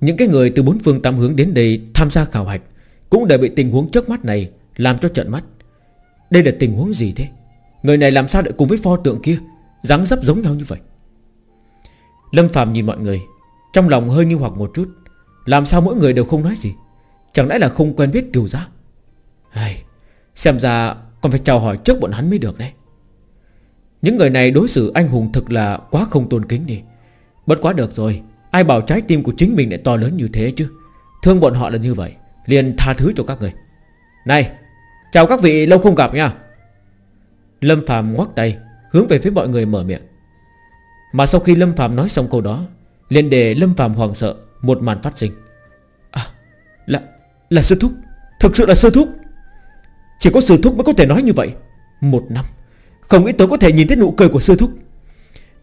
Những cái người từ bốn phương tám hướng đến đây Tham gia khảo hạch Cũng đều bị tình huống trước mắt này Làm cho trận mắt. Đây là tình huống gì thế? Người này làm sao lại cùng với pho tượng kia dáng dấp giống nhau như vậy? Lâm Phạm nhìn mọi người Trong lòng hơi nghi hoặc một chút. Làm sao mỗi người đều không nói gì? Chẳng lẽ là không quen biết kiều gia? Hay, Xem ra còn phải chào hỏi trước bọn hắn mới được đấy. Những người này đối xử anh hùng thực là quá không tôn kính đi. Bất quá được rồi Ai bảo trái tim của chính mình lại to lớn như thế chứ? Thương bọn họ là như vậy Liền tha thứ cho các người. Này Chào các vị lâu không gặp nha. Lâm Phạm ngoắc tay Hướng về phía mọi người mở miệng. Mà sau khi Lâm Phạm nói xong câu đó liền để Lâm Phạm hoàng sợ một màn phát sinh. À là là sư thúc. Thực sự là sư thúc. Chỉ có sư thúc mới có thể nói như vậy. Một năm. Không nghĩ tôi có thể nhìn thấy nụ cười của sư thúc.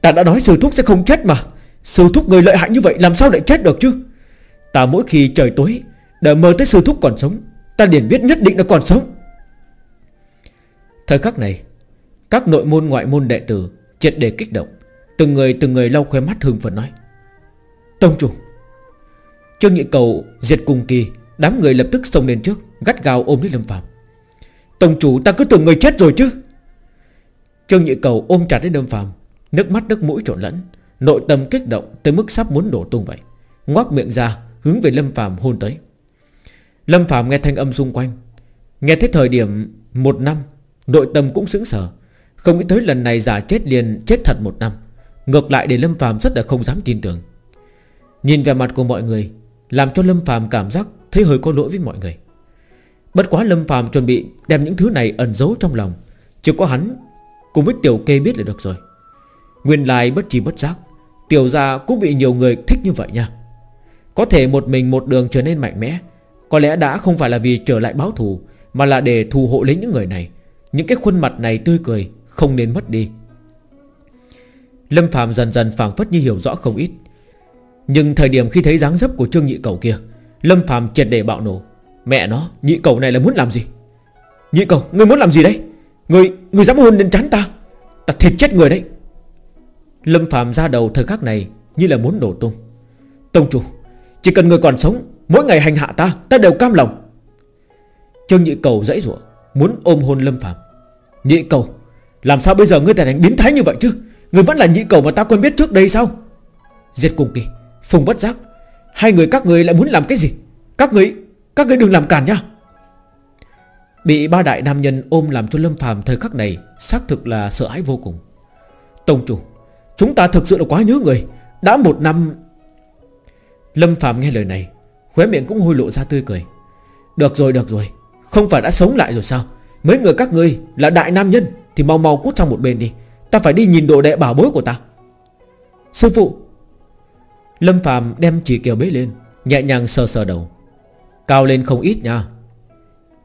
Ta đã nói sư thúc sẽ không chết mà. Sư thúc người lợi hại như vậy làm sao lại chết được chứ? Ta mỗi khi trời tối Đã mơ tới sư thúc còn sống Ta liền biết nhất định là còn sống. Thời khắc này Các nội môn ngoại môn đệ tử Triệt đề kích động. Từng người từng người lau khóe mắt hương phấn nói. Tông chủ Trương Nhị Cầu diệt cùng kỳ, Đám người lập tức xông lên trước, Gắt gao ôm lấy Lâm Phạm tổng chủ ta cứ tưởng người chết rồi chứ. Trương Nhị Cầu ôm chặt lấy Lâm Phạm Nước mắt nước mũi trộn lẫn, Nội tâm kích động tới mức sắp muốn đổ tung vậy. Ngoác miệng ra, hướng về Lâm Phạm hôn tới. Lâm Phạm nghe thanh âm xung quanh, Nghe thấy thời điểm một năm, Nội tâm cũng sững sờ, Không nghĩ tới lần này giả chết liền chết thật một năm. Ngược lại để Lâm Phạm rất là không dám tin tưởng. Nhìn về mặt của mọi người làm cho Lâm Phạm cảm giác Thấy hơi có lỗi với mọi người. Bất quá Lâm Phạm chuẩn bị đem những thứ này ẩn giấu trong lòng. Chỉ có hắn Cùng với Tiểu Kê biết là được rồi. Nguyên lai bất trí bất giác, Tiểu gia cũng bị nhiều người thích như vậy nha. Có thể một mình một đường trở nên mạnh mẽ, Có lẽ đã không phải là vì trở lại báo thù, Mà là để thù hộ lấy những người này. Những cái khuôn mặt này tươi cười, Không nên mất đi. Lâm Phạm dần dần phảng phất như hiểu rõ không ít. Nhưng thời điểm khi thấy dáng dấp của Trương Nhị Cầu kia Lâm Phạm triệt để bạo nổ. Mẹ nó nhị cầu này là muốn làm gì? Nhị cầu ngươi muốn làm gì đấy? Ngươi, ngươi dám hôn lên chán ta? Ta thịt chết người đấy. Lâm Phạm ra đầu thời khắc này Như là muốn đổ tung. Tông chủ Chỉ cần người còn sống Mỗi ngày hành hạ ta Ta đều cam lòng. Trương nhị cầu dãy rủa Muốn ôm hôn Lâm Phạm Nhị cầu Làm sao bây giờ ngươi thành thành biến thái như vậy chứ? Ngươi vẫn là nhị cầu mà ta quen biết trước đây sao? Diệt cùng kỳ. Phùng bất giác. Hai người các người lại muốn làm cái gì? Các người Các người đừng làm cản nha. Bị ba đại nam nhân ôm làm cho Lâm phàm thời khắc này Xác thực là sợ hãi vô cùng. Tông chủ, Chúng ta thực sự là quá nhớ người. Đã một năm, Lâm phàm nghe lời này, Khóe miệng cũng hôi lộ ra tươi cười. Được rồi được rồi. Không phải đã sống lại rồi sao? Mấy người các ngươi là đại nam nhân, Thì mau mau cút sang một bên đi. Ta phải đi nhìn đồ đệ bảo bối của ta. Sư phụ Lâm Phạm đem chỉ kiều bế lên, Nhẹ nhàng sờ sờ đầu. Cao lên không ít nha.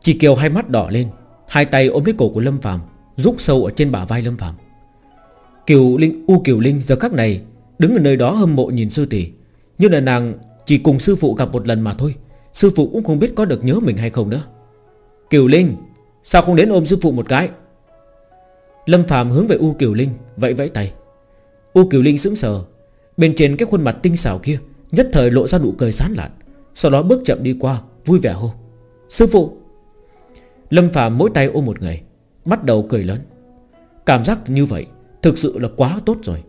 Chỉ kiều hai mắt đỏ lên, Hai tay ôm lấy cổ của Lâm Phạm Rúc sâu ở trên bả vai Lâm Phạm Kiều Linh, U Kiều Linh giờ khắc này Đứng ở nơi đó hâm mộ nhìn sư tỷ, như là nàng chỉ cùng sư phụ gặp một lần mà thôi, Sư phụ cũng không biết có được nhớ mình hay không nữa. Kiều Linh, Sao không đến ôm sư phụ một cái? Lâm Phạm hướng về U Kiều Linh Vẫy vẫy tay. U Kiều Linh sững sờ Bên trên cái khuôn mặt tinh xảo kia, Nhất thời lộ ra nụ cười sán lạn. Sau đó bước chậm đi qua, vui vẻ hô, Sư phụ! Lâm Phạm mỗi tay ôm một người, Bắt đầu cười lớn. Cảm giác như vậy Thực sự là quá tốt rồi.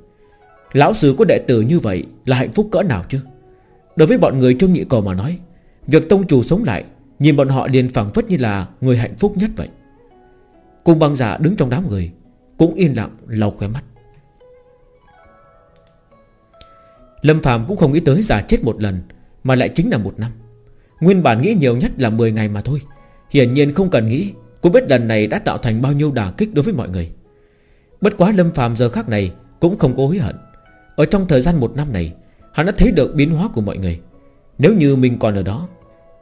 Lão sư có đệ tử như vậy là hạnh phúc cỡ nào chứ? Đối với bọn người Trương Nhị Cầu mà nói, Việc tông chủ sống lại, Nhìn bọn họ liền phẳng phất như là người hạnh phúc nhất vậy. Cung băng giả đứng trong đám người, Cũng yên lặng lau khóe mắt. Lâm Phạm cũng không nghĩ tới già chết một lần, Mà lại chính là một năm. Nguyên bản nghĩ nhiều nhất là 10 ngày mà thôi. Hiển nhiên không cần nghĩ, Cũng biết lần này đã tạo thành bao nhiêu đả kích đối với mọi người. Bất quá Lâm Phạm giờ khác này Cũng không có hối hận. Ở trong thời gian một năm này, Hắn đã thấy được biến hóa của mọi người. Nếu như mình còn ở đó,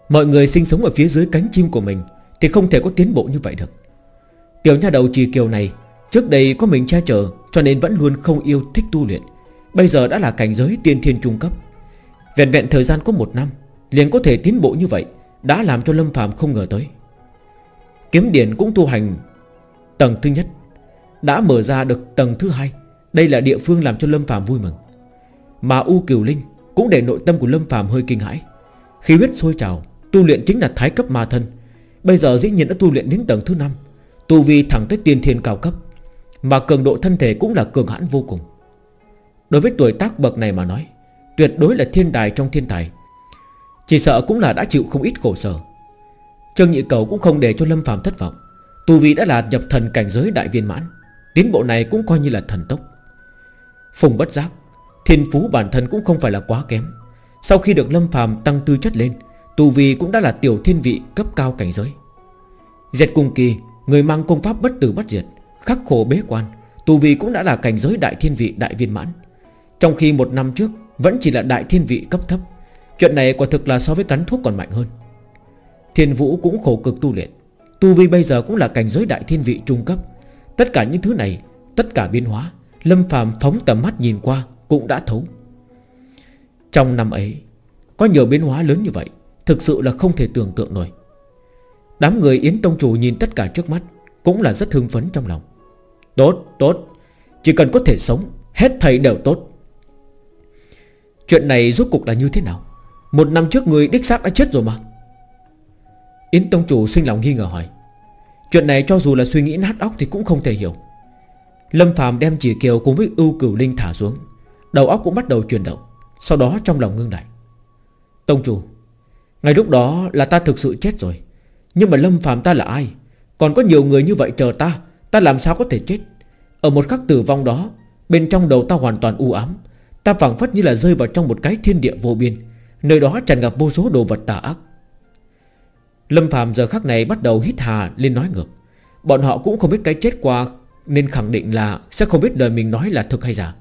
Mọi người sinh sống ở phía dưới cánh chim của mình Thì không thể có tiến bộ như vậy được. Tiểu nha đầu trì kiều này, Trước đây có mình che chở Cho nên vẫn luôn không yêu thích tu luyện. Bây giờ đã là cảnh giới tiên thiên trung cấp. Vẹn vẹn thời gian có một năm, Liền có thể tiến bộ như vậy, Đã làm cho Lâm phàm không ngờ tới. Kiếm điển cũng tu hành Tầng thứ nhất, Đã mở ra được tầng thứ hai. Đây là địa phương làm cho Lâm phàm vui mừng. Mà U Kiều Linh Cũng để nội tâm của Lâm phàm hơi kinh hãi. Khi huyết sôi trào, Tu luyện chính là thái cấp ma thân. Bây giờ dĩ nhiên đã tu luyện đến tầng thứ năm, Tu vi thẳng tới tiên thiên cao cấp. Mà cường độ thân thể cũng là cường hãn vô cùng. Đối với tuổi tác bậc này mà nói, Tuyệt đối là thiên tài trong thiên tài. Chỉ sợ cũng là đã chịu không ít khổ sở. Trương Nhị Cầu cũng không để cho Lâm Phạm thất vọng Tu vi đã là nhập thần cảnh giới đại viên mãn, Tiến bộ này cũng coi như là thần tốc. Phùng bất giác, Thiên phú bản thân cũng không phải là quá kém. Sau khi được Lâm Phạm tăng tư chất lên Tu vi cũng đã là tiểu thiên vị cấp cao cảnh giới. Diệt cùng kỳ, Người mang công pháp bất tử bất diệt, Khắc khổ bế quan Tu vi cũng đã là cảnh giới đại thiên vị đại viên mãn. Trong khi một năm trước Vẫn chỉ là đại thiên vị cấp thấp Chuyện này quả thực là so với cắn thuốc còn mạnh hơn. Thiên vũ cũng khổ cực tu luyện. Tu vi bây giờ cũng là cảnh giới đại thiên vị trung cấp. Tất cả những thứ này Tất cả biến hóa Lâm phàm phóng tầm mắt nhìn qua Cũng đã thấu. Trong năm ấy Có nhiều biến hóa lớn như vậy Thực sự là không thể tưởng tượng nổi. Đám người Yến Tông Chủ nhìn tất cả trước mắt Cũng là rất hưng phấn trong lòng. Tốt, tốt Chỉ cần có thể sống Hết thầy đều tốt. Chuyện này rốt cục là như thế nào? Một năm trước người đích xác đã chết rồi mà. Yến Tông Chủ sinh lòng nghi ngờ hỏi. Chuyện này cho dù là suy nghĩ nát óc Thì cũng không thể hiểu. Lâm Phạm đem chỉ kiều cùng với ưu cửu linh thả xuống. Đầu óc cũng bắt đầu chuyển động, Sau đó trong lòng ngưng lại. Tông Chủ Ngày lúc đó là ta thực sự chết rồi. Nhưng mà Lâm Phạm ta là ai? Còn có nhiều người như vậy chờ ta Ta làm sao có thể chết? Ở một khắc tử vong đó, Bên trong đầu ta hoàn toàn u ám. Ta phảng phất như là rơi vào trong một cái thiên địa vô biên, Nơi đó tràn ngập vô số đồ vật tà ác. Lâm Phạm giờ khắc này bắt đầu hít hà lên nói ngược. Bọn họ cũng không biết cái chết qua Nên khẳng định là Sẽ không biết đời mình nói là thực hay giả.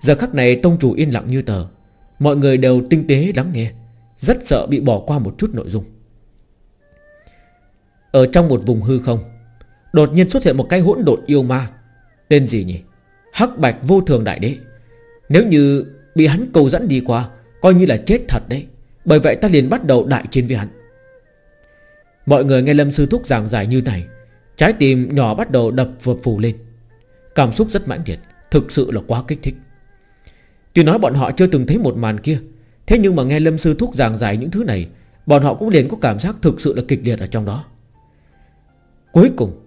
Giờ khắc này tông chủ yên lặng như tờ. Mọi người đều tinh tế lắng nghe, Rất sợ bị bỏ qua một chút nội dung. Ở trong một vùng hư không, Đột nhiên xuất hiện một cái hỗn độn yêu ma. Tên gì nhỉ? Hắc bạch vô thường đại đế. Nếu như bị hắn cầu dẫn đi qua, Coi như là chết thật đấy. Bởi vậy ta liền bắt đầu đại chiến với hắn. Mọi người nghe Lâm Sư Thúc giảng giải như này, Trái tim nhỏ bắt đầu đập vượt phù lên. Cảm xúc rất mãnh liệt, Thực sự là quá kích thích. Tuy nói bọn họ chưa từng thấy một màn kia, Thế nhưng mà nghe Lâm Sư Thúc giảng giải những thứ này, Bọn họ cũng liền có cảm giác thực sự là kịch liệt ở trong đó. Cuối cùng,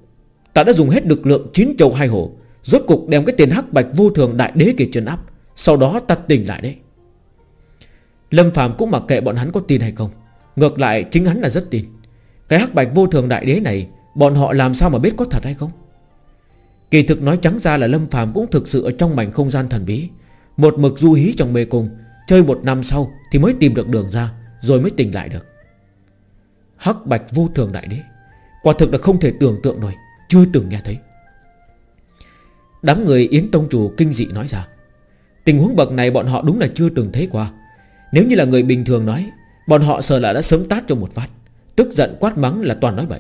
Ta đã dùng hết lực lượng chín châu hai hổ Rốt cục đem cái tiền hắc bạch vô thường đại đế kia trấn áp. Sau đó ta tỉnh lại đấy. Lâm Phạm cũng mặc kệ bọn hắn có tin hay không. Ngược lại, chính hắn là rất tin. Cái hắc bạch vô thường đại đế này, Bọn họ làm sao mà biết có thật hay không? Kỳ thực nói trắng ra là Lâm Phạm cũng thực sự ở trong mảnh không gian thần bí. Một mực du hí trong mê cung, Chơi một năm sau thì mới tìm được đường ra, Rồi mới tỉnh lại được. Hắc bạch vô thường đại đế, Quả thực là không thể tưởng tượng nổi, Chưa từng nghe thấy. Đám người Yến Tông Chủ kinh dị nói ra Tình huống bậc này bọn họ đúng là chưa từng thấy qua. Nếu như là người bình thường nói, Bọn họ sợ là đã sớm tát cho một phát. Tức giận quát mắng là toàn nói bậy.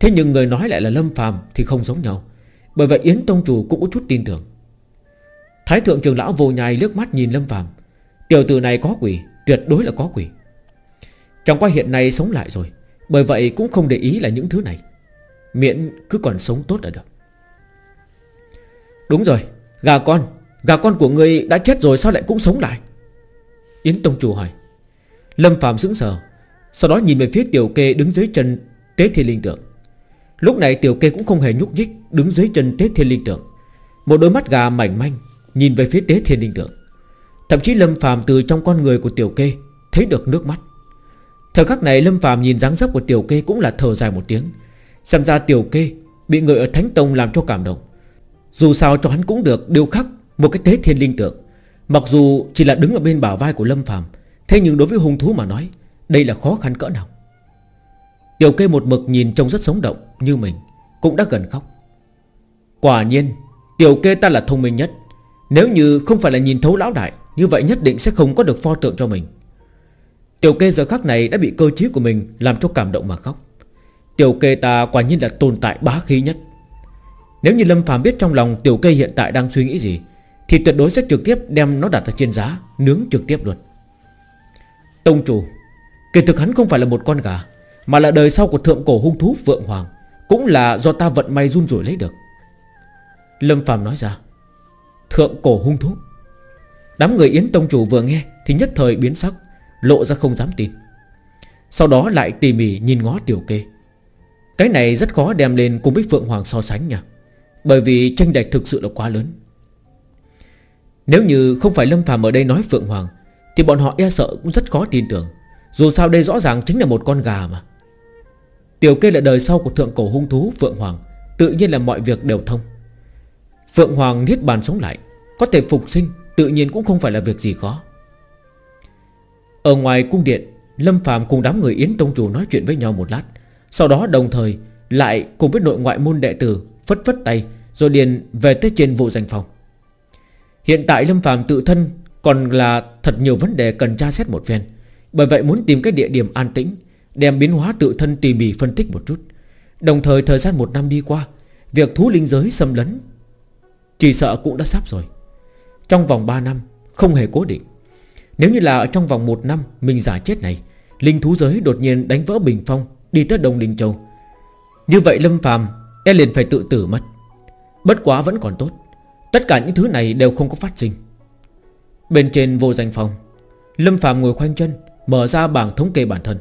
Thế nhưng người nói lại là Lâm phàm Thì không giống nhau, Bởi vậy Yến Tông Chủ cũng có chút tin tưởng. Thái thượng trường lão vô nhai lướt mắt nhìn Lâm phàm. Tiểu tử này có quỷ, Tuyệt đối là có quỷ. Trong qua hiện nay sống lại rồi, Bởi vậy cũng không để ý là những thứ này. Miễn cứ còn sống tốt là được. Đúng rồi, Gà con Gà con của người đã chết rồi sao lại cũng sống lại? Yến Tông Chủ hỏi. Lâm Phạm sững sờ, Sau đó nhìn về phía tiểu kê đứng dưới chân Tế Thiên Linh Tượng. Lúc này tiểu kê cũng không hề nhúc nhích, Đứng dưới chân Tế Thiên Linh Tượng. Một đôi mắt gà mảnh manh Nhìn về phía Tế Thiên Linh Tượng. Thậm chí Lâm Phạm từ trong con người của Tiểu Kê Thấy được nước mắt. Thời khắc này Lâm Phạm nhìn dáng dấp của Tiểu Kê Cũng là thở dài một tiếng, Xem ra Tiểu Kê bị người ở Thánh Tông làm cho cảm động. Dù sao cho hắn cũng được, điều khắc một cái tế thiên linh tượng. Mặc dù chỉ là đứng ở bên bả vai của Lâm Phàm, Thế nhưng đối với hung thú mà nói, Đây là khó khăn cỡ nào. Tiểu Kê một mực nhìn trông rất sống động Như mình, Cũng đã gần khóc. Quả nhiên, Tiểu Kê ta là thông minh nhất. Nếu như không phải là nhìn thấu lão đại, Như vậy nhất định sẽ không có được pho tượng cho mình. Tiểu kê giờ khắc này đã bị cơ trí của mình Làm cho cảm động mà khóc. Tiểu kê ta quả nhiên là tồn tại bá khí nhất. Nếu như Lâm phàm biết trong lòng Tiểu kê hiện tại đang suy nghĩ gì thì tuyệt đối sẽ trực tiếp đem nó đặt ở trên giá, Nướng trực tiếp luôn. Tông chủ, Kỳ thực hắn không phải là một con gà, Mà là đời sau của thượng cổ hung thú Vượng Hoàng, Cũng là do ta vận may run rủi lấy được. Lâm Phạm nói ra, Thượng cổ hung thú? Đám người Yến Tông Chủ vừa nghe Thì nhất thời biến sắc, Lộ ra không dám tin. Sau đó lại tỉ mỉ nhìn ngó tiểu kê. Cái này rất khó đem lên cùng với Phượng Hoàng so sánh nha, Bởi vì tranh lệch thực sự là quá lớn. Nếu như không phải Lâm Phàm ở đây nói Phượng Hoàng, Thì bọn họ e sợ cũng rất khó tin tưởng. Dù sao đây rõ ràng chính là một con gà mà. Tiểu kê là đời sau của thượng cổ hung thú Phượng Hoàng, Tự nhiên là mọi việc đều thông. Phượng Hoàng niết bàn sống lại, Có thể phục sinh, Tự nhiên cũng không phải là việc gì khó. Ở ngoài cung điện, Lâm Phạm cùng đám người Yến Tông Chủ nói chuyện với nhau một lát, Sau đó đồng thời Lại cùng với nội ngoại môn đệ tử Phất phất tay, Rồi điền về tới trên vụ danh phòng. Hiện tại Lâm Phạm tự thân Còn là thật nhiều vấn đề cần tra xét một phen. Bởi vậy muốn tìm cái địa điểm an tĩnh, Đem biến hóa tự thân tỉ mỉ phân tích một chút. Đồng thời thời gian một năm đi qua, Việc thú linh giới xâm lấn, Chỉ sợ cũng đã sắp rồi. Trong vòng 3 năm, Không hề cố định. Nếu như là trong vòng 1 năm Mình giả chết này, Linh thú giới đột nhiên đánh vỡ bình phong, Đi tới Đông đình Châu. Như vậy Lâm Phàm E liền phải tự tử mất. Bất quá vẫn còn tốt. Tất cả những thứ này đều không có phát sinh. Bên trên vô danh phòng, Lâm Phạm ngồi khoanh chân, Mở ra bảng thống kê bản thân.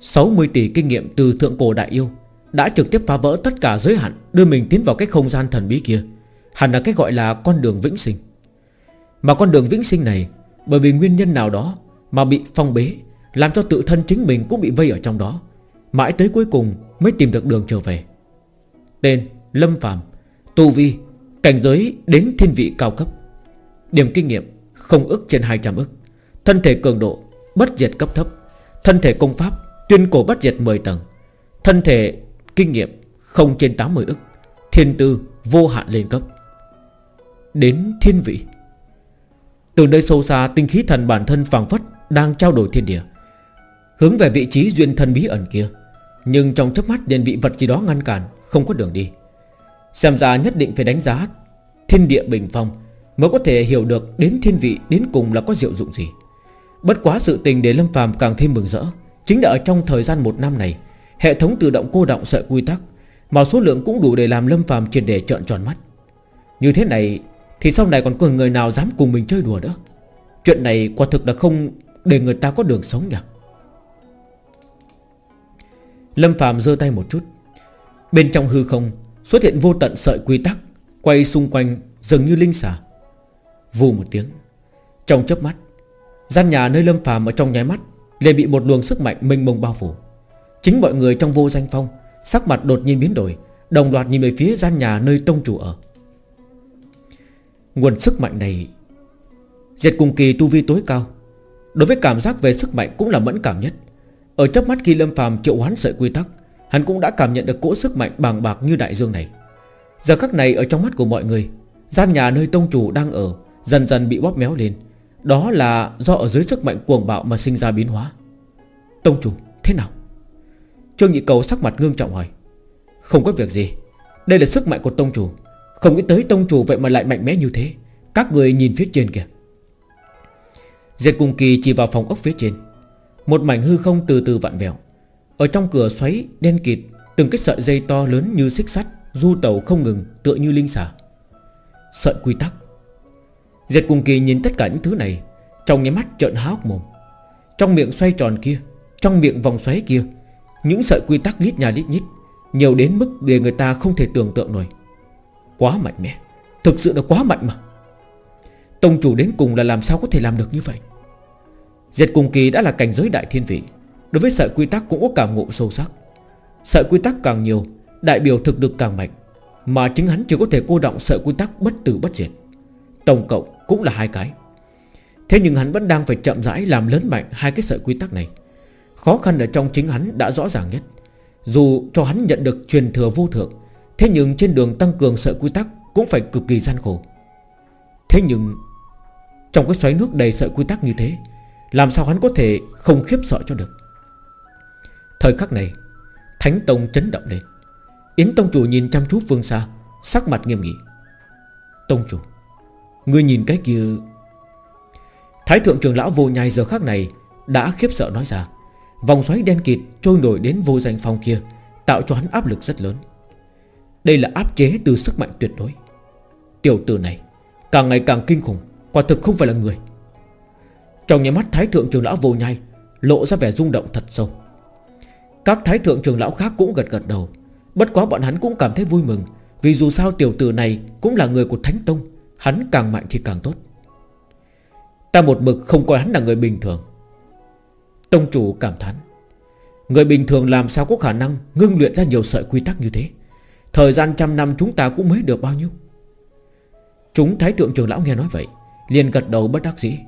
60 tỷ kinh nghiệm từ thượng cổ đại yêu Đã trực tiếp phá vỡ tất cả giới hạn Đưa mình tiến vào cái không gian thần bí kia. Hẳn là cái gọi là con đường vĩnh sinh. Mà con đường vĩnh sinh này, Bởi vì nguyên nhân nào đó Mà bị phong bế, Làm cho tự thân chính mình cũng bị vây ở trong đó, Mãi tới cuối cùng mới tìm được đường trở về. Tên Lâm Phạm Tu Vi Cảnh giới đến thiên vị cao cấp. Điểm kinh nghiệm Không ức trên 200 ức. Thân thể cường độ Bất diệt cấp thấp. Thân thể công pháp Tuyên cổ bất diệt 10 tầng. Thân thể kinh nghiệm Không trên 80 ức. Thiên tư vô hạn lên cấp. Đến thiên vị. Từ nơi sâu xa, tinh khí thần bản thân phảng phất Đang trao đổi thiên địa, Hướng về vị trí duyên thân bí ẩn kia. Nhưng trong chớp mắt liền bị vật gì đó ngăn cản, Không có đường đi. Xem ra nhất định phải đánh giá Thiên địa bình phong Mới có thể hiểu được đến thiên vị, Đến cùng là có diệu dụng gì. Bất quá sự tình để Lâm phàm càng thêm mừng rỡ Chính là ở trong thời gian một năm này, Hệ thống tự động cô động sợi quy tắc Mà số lượng cũng đủ để làm Lâm phàm triệt để trợn tròn mắt. Như thế này thì sau này còn có người nào dám cùng mình chơi đùa nữa? Chuyện này quả thực là không Để người ta có đường sống nhỉ? Lâm phàm giơ tay một chút. Bên trong hư không Xuất hiện vô tận sợi quy tắc Quay xung quanh dường như linh xà. Vù một tiếng, Trong chớp mắt, Gian nhà nơi Lâm phàm ở trong nháy mắt liền bị một luồng sức mạnh mênh mông bao phủ. Chính mọi người trong vô danh phong, Sắc mặt đột nhiên biến đổi, Đồng loạt nhìn về phía gian nhà nơi tông chủ ở. Nguồn sức mạnh này, Diệt cùng kỳ tu vi tối cao, Đối với cảm giác về sức mạnh cũng là mẫn cảm nhất. Ở chớp mắt khi Lâm phàm triệu hoán sợi quy tắc Hắn cũng đã cảm nhận được cỗ sức mạnh bàng bạc như đại dương này. Giờ các này ở trong mắt của mọi người, Gian nhà nơi tông chủ đang ở Dần dần bị bóp méo lên. Đó là do ở dưới sức mạnh cuồng bạo mà sinh ra biến hóa. Tông chủ, thế nào? Trương Nhị Cầu sắc mặt ngương trọng hỏi. Không có việc gì. Đây là sức mạnh của tông chủ. Không nghĩ tới tông chủ vậy mà lại mạnh mẽ như thế. Các người nhìn phía trên kìa. Diệt cùng kỳ chỉ vào phòng ốc phía trên. Một mảnh hư không từ từ vặn vẹo. Ở trong cửa xoáy đen kịt, Từng cái sợi dây to lớn như xích sắt, Du tàu không ngừng, tựa như linh xả Sợi quy tắc. Diệt cùng kỳ nhìn tất cả những thứ này, Trong nháy mắt trợn há hốc mồm. Trong miệng xoay tròn kia, Trong miệng vòng xoáy kia, Những sợi quy tắc lít nhà lít nhít, Nhiều đến mức để người ta không thể tưởng tượng nổi. Quá mạnh mẽ. Thực sự là quá mạnh mà. Tông chủ đến cùng là làm sao có thể làm được như vậy? Diệt cùng kỳ đã là cảnh giới đại thiên vị. Đối với sợi quy tắc cũng có cảm ngộ sâu sắc. Sợi quy tắc càng nhiều, Đại biểu thực lực càng mạnh, Mà chính hắn chỉ có thể cô động sợi quy tắc bất tử bất diệt. Tổng cộng cũng là hai cái. Thế nhưng hắn vẫn đang phải chậm rãi Làm lớn mạnh hai cái sợi quy tắc này. Khó khăn ở trong chính hắn đã rõ ràng nhất. Dù cho hắn nhận được truyền thừa vô thượng, Thế nhưng trên đường tăng cường sợi quy tắc Cũng phải cực kỳ gian khổ. Thế nhưng, Trong cái xoáy nước đầy sợi quy tắc như thế, Làm sao hắn có thể không khiếp sợ cho được? Thời khắc này, Thánh Tông chấn động lên. Yến Tông Chủ nhìn chăm chú phương xa, Sắc mặt nghiêm nghị. Tông Chủ, Ngươi nhìn cái kia. Thái thượng trưởng lão vô nhai giờ khắc này Đã khiếp sợ nói ra, Vòng xoáy đen kịt trôi nổi đến vô danh phong kia, Tạo cho hắn áp lực rất lớn. Đây là áp chế từ sức mạnh tuyệt đối. Tiểu tử này, Càng ngày càng kinh khủng, Quả thực không phải là người. Trong nhà mắt thái thượng trưởng lão vô nhai, Lộ ra vẻ rung động thật sâu. Các thái thượng trưởng lão khác cũng gật gật đầu. Bất quá bọn hắn cũng cảm thấy vui mừng, Vì dù sao tiểu tử này Cũng là người của Thánh Tông, Hắn càng mạnh thì càng tốt. Ta một mực không coi hắn là người bình thường. Tông chủ cảm thán, Người bình thường làm sao có khả năng Ngưng luyện ra nhiều sợi quy tắc như thế? Thời gian trăm năm chúng ta cũng mới được bao nhiêu? Chúng thái thượng trưởng lão nghe nói vậy, liền gật đầu bất đắc dĩ.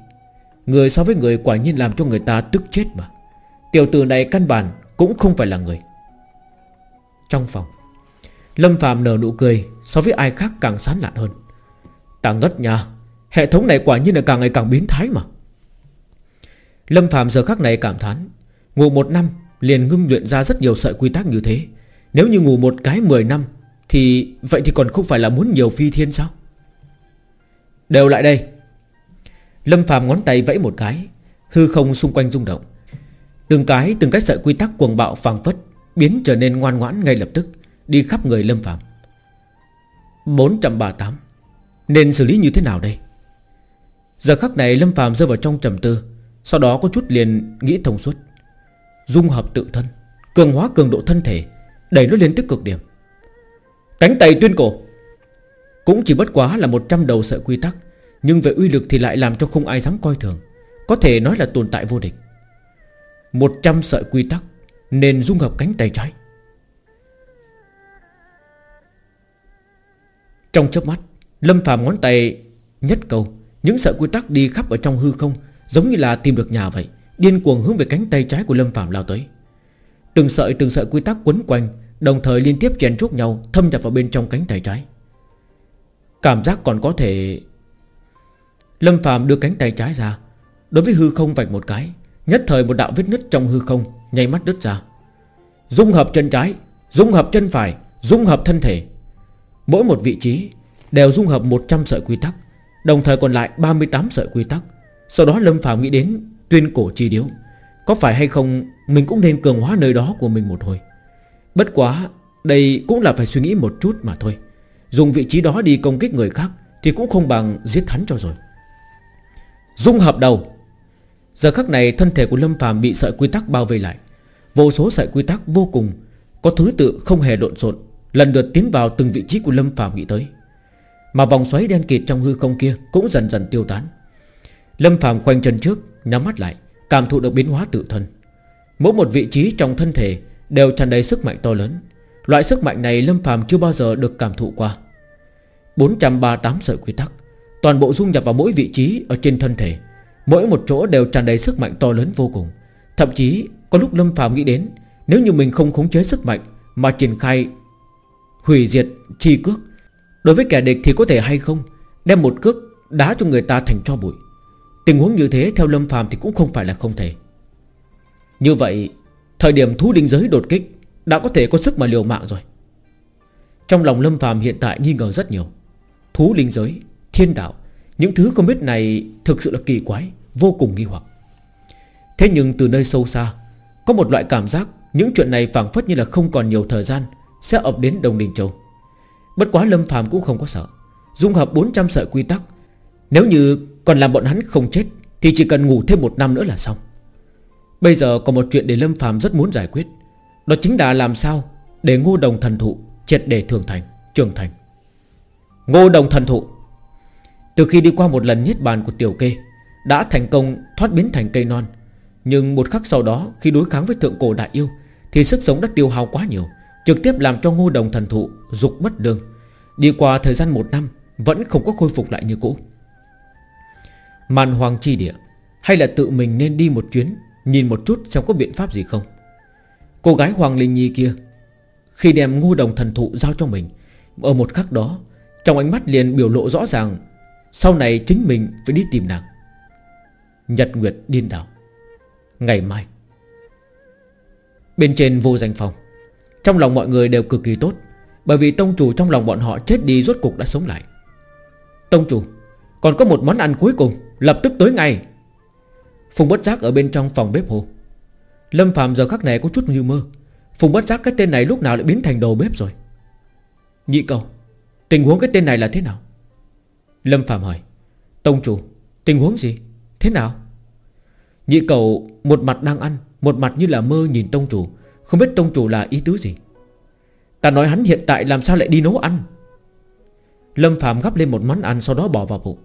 Người so với người quả nhiên làm cho người ta tức chết mà. Tiểu tử này căn bản cũng không phải là người. Trong phòng, Lâm Phạm nở nụ cười So với ai khác càng sán lạn hơn. Ta ngất nha, Hệ thống này quả nhiên là càng ngày càng biến thái mà. Lâm Phạm giờ khắc này cảm thán, Ngủ một năm liền ngưng luyện ra rất nhiều sợi quy tắc như thế. Nếu như ngủ một cái 10 năm Thì, vậy thì còn không phải là muốn nhiều phi thiên sao? Đều lại đây. Lâm Phạm ngón tay vẫy một cái, Hư không xung quanh rung động. Từng cái từng cái sợi quy tắc cuồng bạo phang phất Biến trở nên ngoan ngoãn ngay lập tức, Đi khắp người Lâm Phạm 438 Nên xử lý như thế nào đây? Giờ khắc này Lâm Phạm rơi vào trong trầm tư, Sau đó có chút liền nghĩ thông suốt. Dung hợp tự thân, Cường hóa cường độ thân thể, Đẩy nó lên tới cực điểm. Cánh tay tuyên cổ. Cũng chỉ bất quá là 100 đầu sợi quy tắc, Nhưng về uy lực thì lại làm cho không ai dám coi thường, Có thể nói là tồn tại vô địch. 100 sợi quy tắc Nên dung hợp cánh tay trái. Trong chớp mắt, Lâm Phạm ngón tay nhất cầu. Những sợi quy tắc đi khắp ở trong hư không Giống như là tìm được nhà vậy, Điên cuồng hướng về cánh tay trái của Lâm Phạm lao tới. Từng sợi từng sợi quy tắc quấn quanh, Đồng thời liên tiếp chèn chúc nhau Thâm nhập vào bên trong cánh tay trái. Cảm giác còn có thể Lâm Phạm đưa cánh tay trái ra, Đối với hư không vạch một cái Nhất thời một đạo vết nứt trong hư không Nháy mắt đứt ra. Dung hợp chân trái, Dung hợp chân phải, Dung hợp thân thể. Mỗi một vị trí Đều dung hợp 100 sợi quy tắc, Đồng thời còn lại 38 sợi quy tắc. Sau đó Lâm Phạm nghĩ đến Tuyên cổ chi điếu. Có phải hay không, Mình cũng nên cường hóa nơi đó của mình một hồi. Bất quá, Đây cũng là phải suy nghĩ một chút mà thôi. Dùng vị trí đó đi công kích người khác Thì cũng không bằng giết hắn cho rồi. Dung hợp đầu Giờ khắc này thân thể của Lâm Phàm bị sợi quy tắc bao vây lại. Vô số sợi quy tắc vô cùng, Có thứ tự không hề lộn xộn, Lần lượt tiến vào từng vị trí của Lâm Phàm nghĩ tới. Mà vòng xoáy đen kịt trong hư không kia Cũng dần dần tiêu tán. Lâm Phàm khoanh chân trước, Nhắm mắt lại, Cảm thụ được biến hóa tự thân. Mỗi một vị trí trong thân thể Đều tràn đầy sức mạnh to lớn. Loại sức mạnh này Lâm Phàm chưa bao giờ được cảm thụ qua. 438 sợi quy tắc, Toàn bộ dung nhập vào mỗi vị trí Ở trên thân thể. Mỗi một chỗ đều tràn đầy sức mạnh to lớn vô cùng. Thậm chí, có lúc Lâm Phàm nghĩ đến, Nếu như mình không khống chế sức mạnh Mà triển khai Hủy diệt chi cước, Đối với kẻ địch thì có thể hay không Đem một cước đá cho người ta thành cho bụi. Tình huống như thế theo Lâm Phàm thì cũng không phải là không thể. Như vậy, Thời điểm thú đinh giới đột kích Đã có thể có sức mà liều mạng rồi. Trong lòng Lâm Phàm hiện tại nghi ngờ rất nhiều. Thú linh giới, Thiên đạo những thứ không biết này thực sự là kỳ quái, Vô cùng nghi hoặc. Thế nhưng từ nơi sâu xa, Có một loại cảm giác Những chuyện này phảng phất như là không còn nhiều thời gian Sẽ ập đến Đông Đình Châu. Bất quá Lâm Phàm cũng không có sợ, Dung hợp 400 sợi quy tắc. Nếu như còn làm bọn hắn không chết, Thì chỉ cần ngủ thêm một năm nữa là xong. Bây giờ có một chuyện để Lâm Phàm rất muốn giải quyết, Đó chính là làm sao Để ngô đồng thần thụ triệt để thường thành, Trường thành. Ngô đồng thần thụ từ khi đi qua một lần niết bàn của tiểu kê, Đã thành công thoát biến thành cây non. Nhưng một khắc sau đó, Khi đối kháng với thượng cổ đại yêu, Thì sức sống đã tiêu hao quá nhiều, Trực tiếp làm cho ngô đồng thần thụ Dục bất lương. Đi qua thời gian một năm, Vẫn không có khôi phục lại như cũ. Màn hoàng chi địa, Hay là tự mình nên đi một chuyến, Nhìn một chút xem có biện pháp gì không? Cô gái Hoàng Linh Nhi kia, Khi đem ngô đồng thần thụ giao cho mình, Ở một khắc đó, Trong ánh mắt liền biểu lộ rõ ràng sau này chính mình phải đi tìm nàng. Nhật Nguyệt điên đảo. Ngày mai, Bên trên vô danh phòng, Trong lòng mọi người đều cực kỳ tốt, Bởi vì tông chủ trong lòng bọn họ chết đi rốt cục đã sống lại. Tông chủ, Còn có một món ăn cuối cùng, Lập tức tới ngay. Phùng bất giác ở bên trong phòng bếp hồ Lâm Phạm giờ khắc này có chút như mơ. Phùng bất giác, cái tên này lúc nào lại biến thành đầu bếp rồi? Nhị cầu, Tình huống cái tên này là thế nào? Lâm Phạm hỏi, Tông chủ, Tình huống gì? Thế nào? Nhị cầu một mặt đang ăn, Một mặt như là mơ nhìn tông chủ, Không biết tông chủ là ý tứ gì. Ta nói hắn hiện tại làm sao lại đi nấu ăn? Lâm Phạm gắp lên một món ăn Sau đó bỏ vào bụng.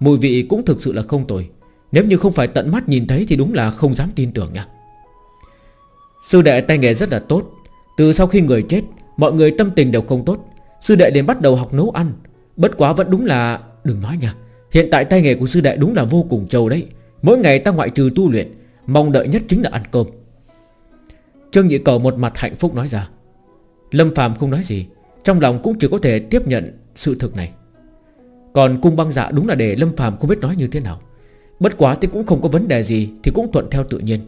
Mùi vị cũng thực sự là không tồi. Nếu như không phải tận mắt nhìn thấy Thì đúng là không dám tin tưởng nha. Sư đệ tay nghề rất là tốt. Từ sau khi người chết, Mọi người tâm tình đều không tốt. Sư đệ liền bắt đầu học nấu ăn. Bất quá vẫn đúng là Đừng nói nha, Hiện tại tay nghề của sư đệ đúng là vô cùng trâu đấy. Mỗi ngày ta ngoại trừ tu luyện, Mong đợi nhất chính là ăn cơm. Trương Nhị Cầu một mặt hạnh phúc nói ra. Lâm Phạm không nói gì, Trong lòng cũng chỉ có thể tiếp nhận sự thực này. Còn cung băng dạ đúng là để Lâm Phạm không biết nói như thế nào. Bất quá thì cũng không có vấn đề gì Thì cũng thuận theo tự nhiên.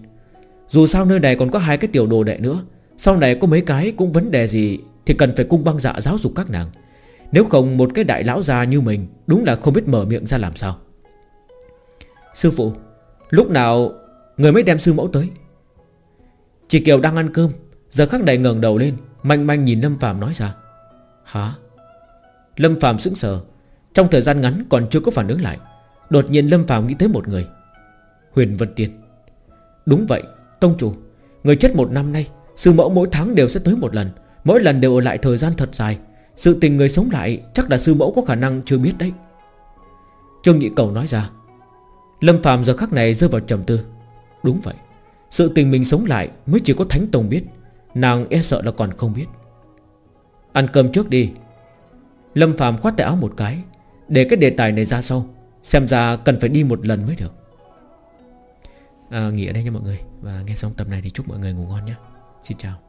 Dù sao nơi này còn có hai cái tiểu đồ đệ nữa, Sau này có mấy cái cũng vấn đề gì Thì cần phải cung băng dạ giáo dục các nàng. Nếu không một cái đại lão già như mình Đúng là không biết mở miệng ra làm sao. Sư phụ, Lúc nào người mới đem sư mẫu tới? Chị Kiều đang ăn cơm, Giờ khắc này ngẩng đầu lên, Manh manh nhìn Lâm Phạm nói ra. Hả? Lâm Phạm sững sờ, Trong thời gian ngắn còn chưa có phản ứng lại, Đột nhiên Lâm Phạm nghĩ tới một người. Huyền Vân Tiên. Đúng vậy, Tông chủ, Người chết một năm nay, Sư mẫu mỗi tháng đều sẽ tới một lần, Mỗi lần đều ở lại thời gian thật dài. Sự tình người sống lại Chắc là sư mẫu có khả năng chưa biết đấy. Trương Nhị Cầu nói ra Lâm Phạm giờ khắc này rơi vào trầm tư. Đúng vậy Sự tình mình sống lại mới chỉ có Thánh Tông biết Nàng e sợ là còn không biết. Ăn cơm trước đi. Lâm Phạm khoát tay áo một cái Để cái đề tài này ra sau Xem ra cần phải đi một lần mới được. À, Nghỉ ở đây nha mọi người Và nghe xong tập này thì chúc mọi người ngủ ngon nhé. Xin chào.